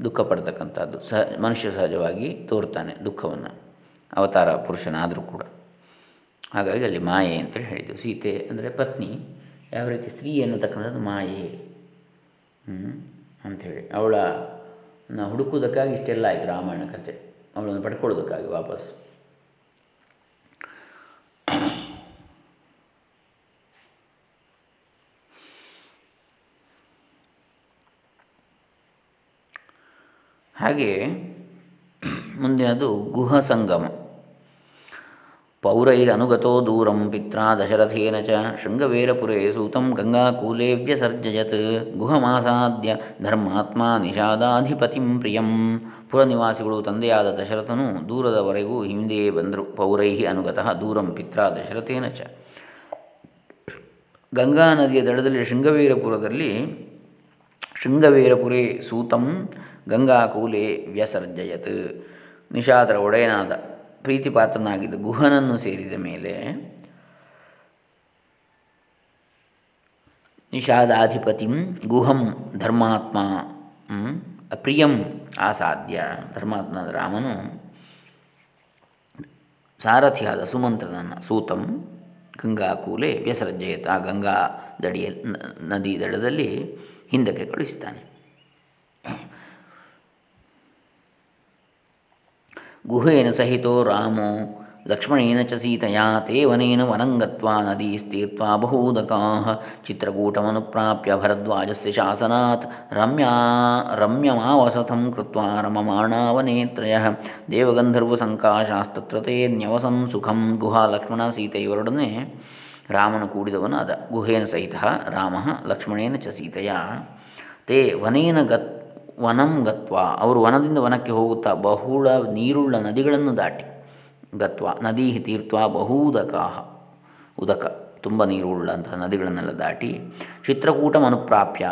ದುಃಖ ಪಡ್ತಕ್ಕಂಥದ್ದು. ಸಹ ಮನುಷ್ಯ ಸಹಜವಾಗಿ ತೋರ್ತಾನೆ ದುಃಖವನ್ನು. ಅವತಾರ ಪುರುಷನಾದರೂ ಕೂಡ. ಹಾಗಾಗಿ ಅಲ್ಲಿ ಮಾಯೆ ಅಂತೇಳಿ ಹೇಳಿದ್ದು ಸೀತೆ ಅಂದರೆ ಪತ್ನಿ. ಯಾವ ರೀತಿ ಸ್ತ್ರೀ ಎನ್ನತಕ್ಕಂಥದ್ದು ಮಾಯೆ. ಅಂಥೇಳಿ ಅವಳ ಹುಡುಕುವುದಕ್ಕಾಗಿ ಇಷ್ಟೆಲ್ಲ ಆಯಿತು ರಾಮಾಯಣ ಕಥೆ. ಅವಳನ್ನು ಪಡ್ಕೊಳ್ಳೋದಕ್ಕಾಗಿ ವಾಪಸ್ ಹಾಗೆ ಮುಂದಿನದು ಗುಹ ಸಂಗಮ. ಪೌರೈರನುಗತೋ ದೂರಂ ಪಿತ್ರ ದಶರಥೇನ ಚ ಶೃಂಗವೇರಪುರೇ ಸೂತಂ ಗಂಗಾಕೂಲೇ ವ್ಯಸರ್ಜಯತ್ ಗುಹಮಾಸಾದ್ಯ ಧರ್ಮಾತ್ಮ ನಿಷಾದಾಧಿಪತಿಂ ಪ್ರಿಯಂ. ಪುರನಿವಾಸಿಗಳು ತಂದೆಯಾದ ದಶರಥನು ದೂರದವರೆಗೂ ಹಿಂದೆಯೇ ಬಂದರು. ಪೌರೈ ಅನುಗತಃ ದೂರಂ ಪಿತ್ರ ದಶರಥೇನ ಚ. ಗಂಗಾ ನದಿಯ ದಡದಲ್ಲಿ ಶೃಂಗವೀರಪುರದಲ್ಲಿ ಶೃಂಗವೇರಪುರೇ ಸೂತಂ ಗಂಗಾಕೂಲೆ ವ್ಯಸರ್ಜಯತ್. ನಿಷಾದರ ಒಡೆಯನಾದ ಪ್ರೀತಿಪಾತ್ರನಾಗಿದ್ದ ಗುಹನನ್ನು ಸೇರಿದ ಮೇಲೆ ನಿಷಾದಾಧಿಪತಿಂ ಗುಹಂ ಧರ್ಮಾತ್ಮ ಅಪ್ರಿಯಂ ಆಸಾಧ್ಯ ಧರ್ಮಾತ್ಮ ರಾಮನು ಸಾರಥಿಯಾದ ಸುಮಂತ್ರನನ್ನು ಸೂತಂ ಗಂಗಾಕೂಲೆ ವ್ಯಸರ್ಜಯತ್. ಆ ಗಂಗಾ ದಡಿಯ ನದಿ ದಡದಲ್ಲಿ ಹಿಂದಕ್ಕೆ ಕಳುಹಿಸ್ತಾನೆ. ಗುಹೇನ ಸಹಿತೋ ರಾಮೋ. ಲಕ್ಷ್ಮಣೇನ ಚ ಸೀತೆಯ, ತೇವನೇನ ವನಂಗತ್ವಾ ನದೀಸ್ತೀರ್ತ್ವಾ ಬಹೂದಕಾ. ಚಿತ್ರಕೂಟಮನುಪ್ರಾಪ್ಯ ಭರದ್ವಾಜಸ್ಯ ಶಾಸನಾತ್. ರಮ್ಯಾ, ರಮ್ಯಮಾವಸಥಂ ಕೃತ್ವಾ ರಮಮಾಣಾವನೇತ್ರಯ. ದೇವಗಂಧರ್ವಸಂಕಾಶಾಸ್ತತ್ರ ತೇ ನ್ಯವಸನ್ ಸುಖಂ. ಗುಹಾ ಲಕ್ಷ್ಮಣ ಸೀತೆಯವರೊಡನೆ ರಾಮನು ಕೂಡಿದವನು ಅದ ಗುಹೇನ ಸಹಿತ ರಾಮ ಲಕ್ಷ್ಮಣೇನ ಚ ಸೀತೆಯ. ತೇ ವನೇನ ಗತ್ ವನಂ ಗತ್ವ. ಅವರು ವನದಿಂದ ವನಕ್ಕೆ ಹೋಗುತ್ತಾ ಬಹುಳ ನೀರುಳ್ಳ ನದಿಗಳನ್ನು ದಾಟಿ. ಗತ್ವ, ನದಿ ತೀರ್ಥ ಬಹೂದಕಾಹ. ಉದಕ, ತುಂಬ ನೀರುಳ್ಳಂತಹ ನದಿಗಳನ್ನೆಲ್ಲ ದಾಟಿ. ಚಿತ್ರಕೂಟಂ ಅನುಪ್ರಾಪ್ಯ.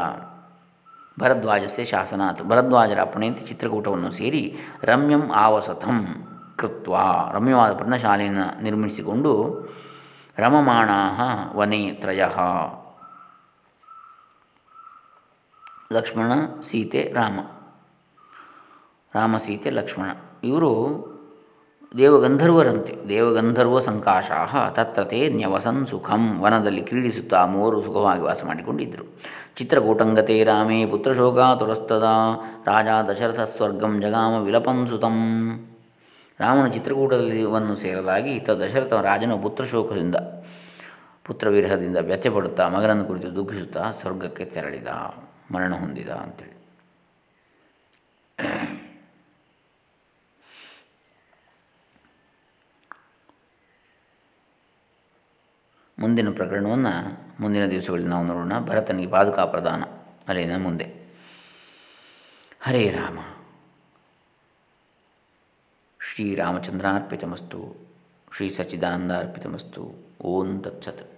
ಭರದ್ವಾಜಸ್ಯ ಶಾಸನಾತ್. ಭರದ್ವಾಜರ ಅಪ್ಪಣೆಯಂತೆ ಚಿತ್ರಕೂಟವನ್ನು ಸೇರಿ ರಮ್ಯಂ ಆವಸಥಂ ಕೃತ್ವ. ರಮ್ಯವಾದ ಪರ್ಣಶಾಲೆಯನ್ನು ನಿರ್ಮಿಸಿಕೊಂಡು ರಮಮಾಣಾ ವನೆ ತ್ರಯ ಲಕ್ಷ್ಮಣ, ಸೀತೆ, ರಾಮ. ರಾಮ, ಸೀತೆ, ಲಕ್ಷ್ಮಣ. ಇವರು ದೇವಗಂಧರ್ವರಂತೆ. ದೇವಗಂಧರ್ವ ಸಂಕಾಶಾಹ ತತ್ರತೆ ನ್ಯವಸನ್ ಸುಖಂ ವನದಲ್ಲಿ ಕ್ರೀಡಿಸುತ್ತಾ ಮೂವರು ಸುಖವಾಗಿ ವಾಸ ಮಾಡಿಕೊಂಡಿದ್ದರು ಚಿತ್ರಕೂಟಂಗತೆ ರಾಮೇ ತುರಸ್ತದ ರಾಜ ದಶರಥ ಸ್ವರ್ಗಂ ಜಗಾಮ ವಿಲಪನ್ ಸುತಂ. ರಾಮನ ಚಿತ್ರಕೂಟದಲ್ಲಿವನ್ನು ಸೇರಲಾಗಿ ಇತ ದಶರಥ ರಾಜನ ಪುತ್ರಶೋಕದಿಂದ, ಪುತ್ರವಿರಹದಿಂದ ವ್ಯಥೆಪಡುತ್ತಾ ಮಗನನ್ನು ಕುರಿತು ದುಃಖಿಸುತ್ತಾ ಸ್ವರ್ಗಕ್ಕೆ ತೆರಳಿದ. ಮರಣ ಹೊಂದಿದ ಅಂತೇಳಿ. ಮುಂದಿನ ಪ್ರಕರಣವನ್ನು ಮುಂದಿನ ದಿವಸಗಳಲ್ಲಿ ನಾವು ನೋಡೋಣ. ಭರತನಿಗೆ ಪಾದುಕಾ ಪ್ರದಾನ, ಅಲ್ಲಿನ ಮುಂದೆ. ಹರೇ ರಾಮ. ಶ್ರೀರಾಮಚಂದ್ರಾರ್ಪಿತಮಸ್ತು ಶ್ರೀ ಸಚ್ಚಿದಾನಂದ ಅರ್ಪಿತಮಸ್ತು, ಓಂ ತತ್ಸತ್.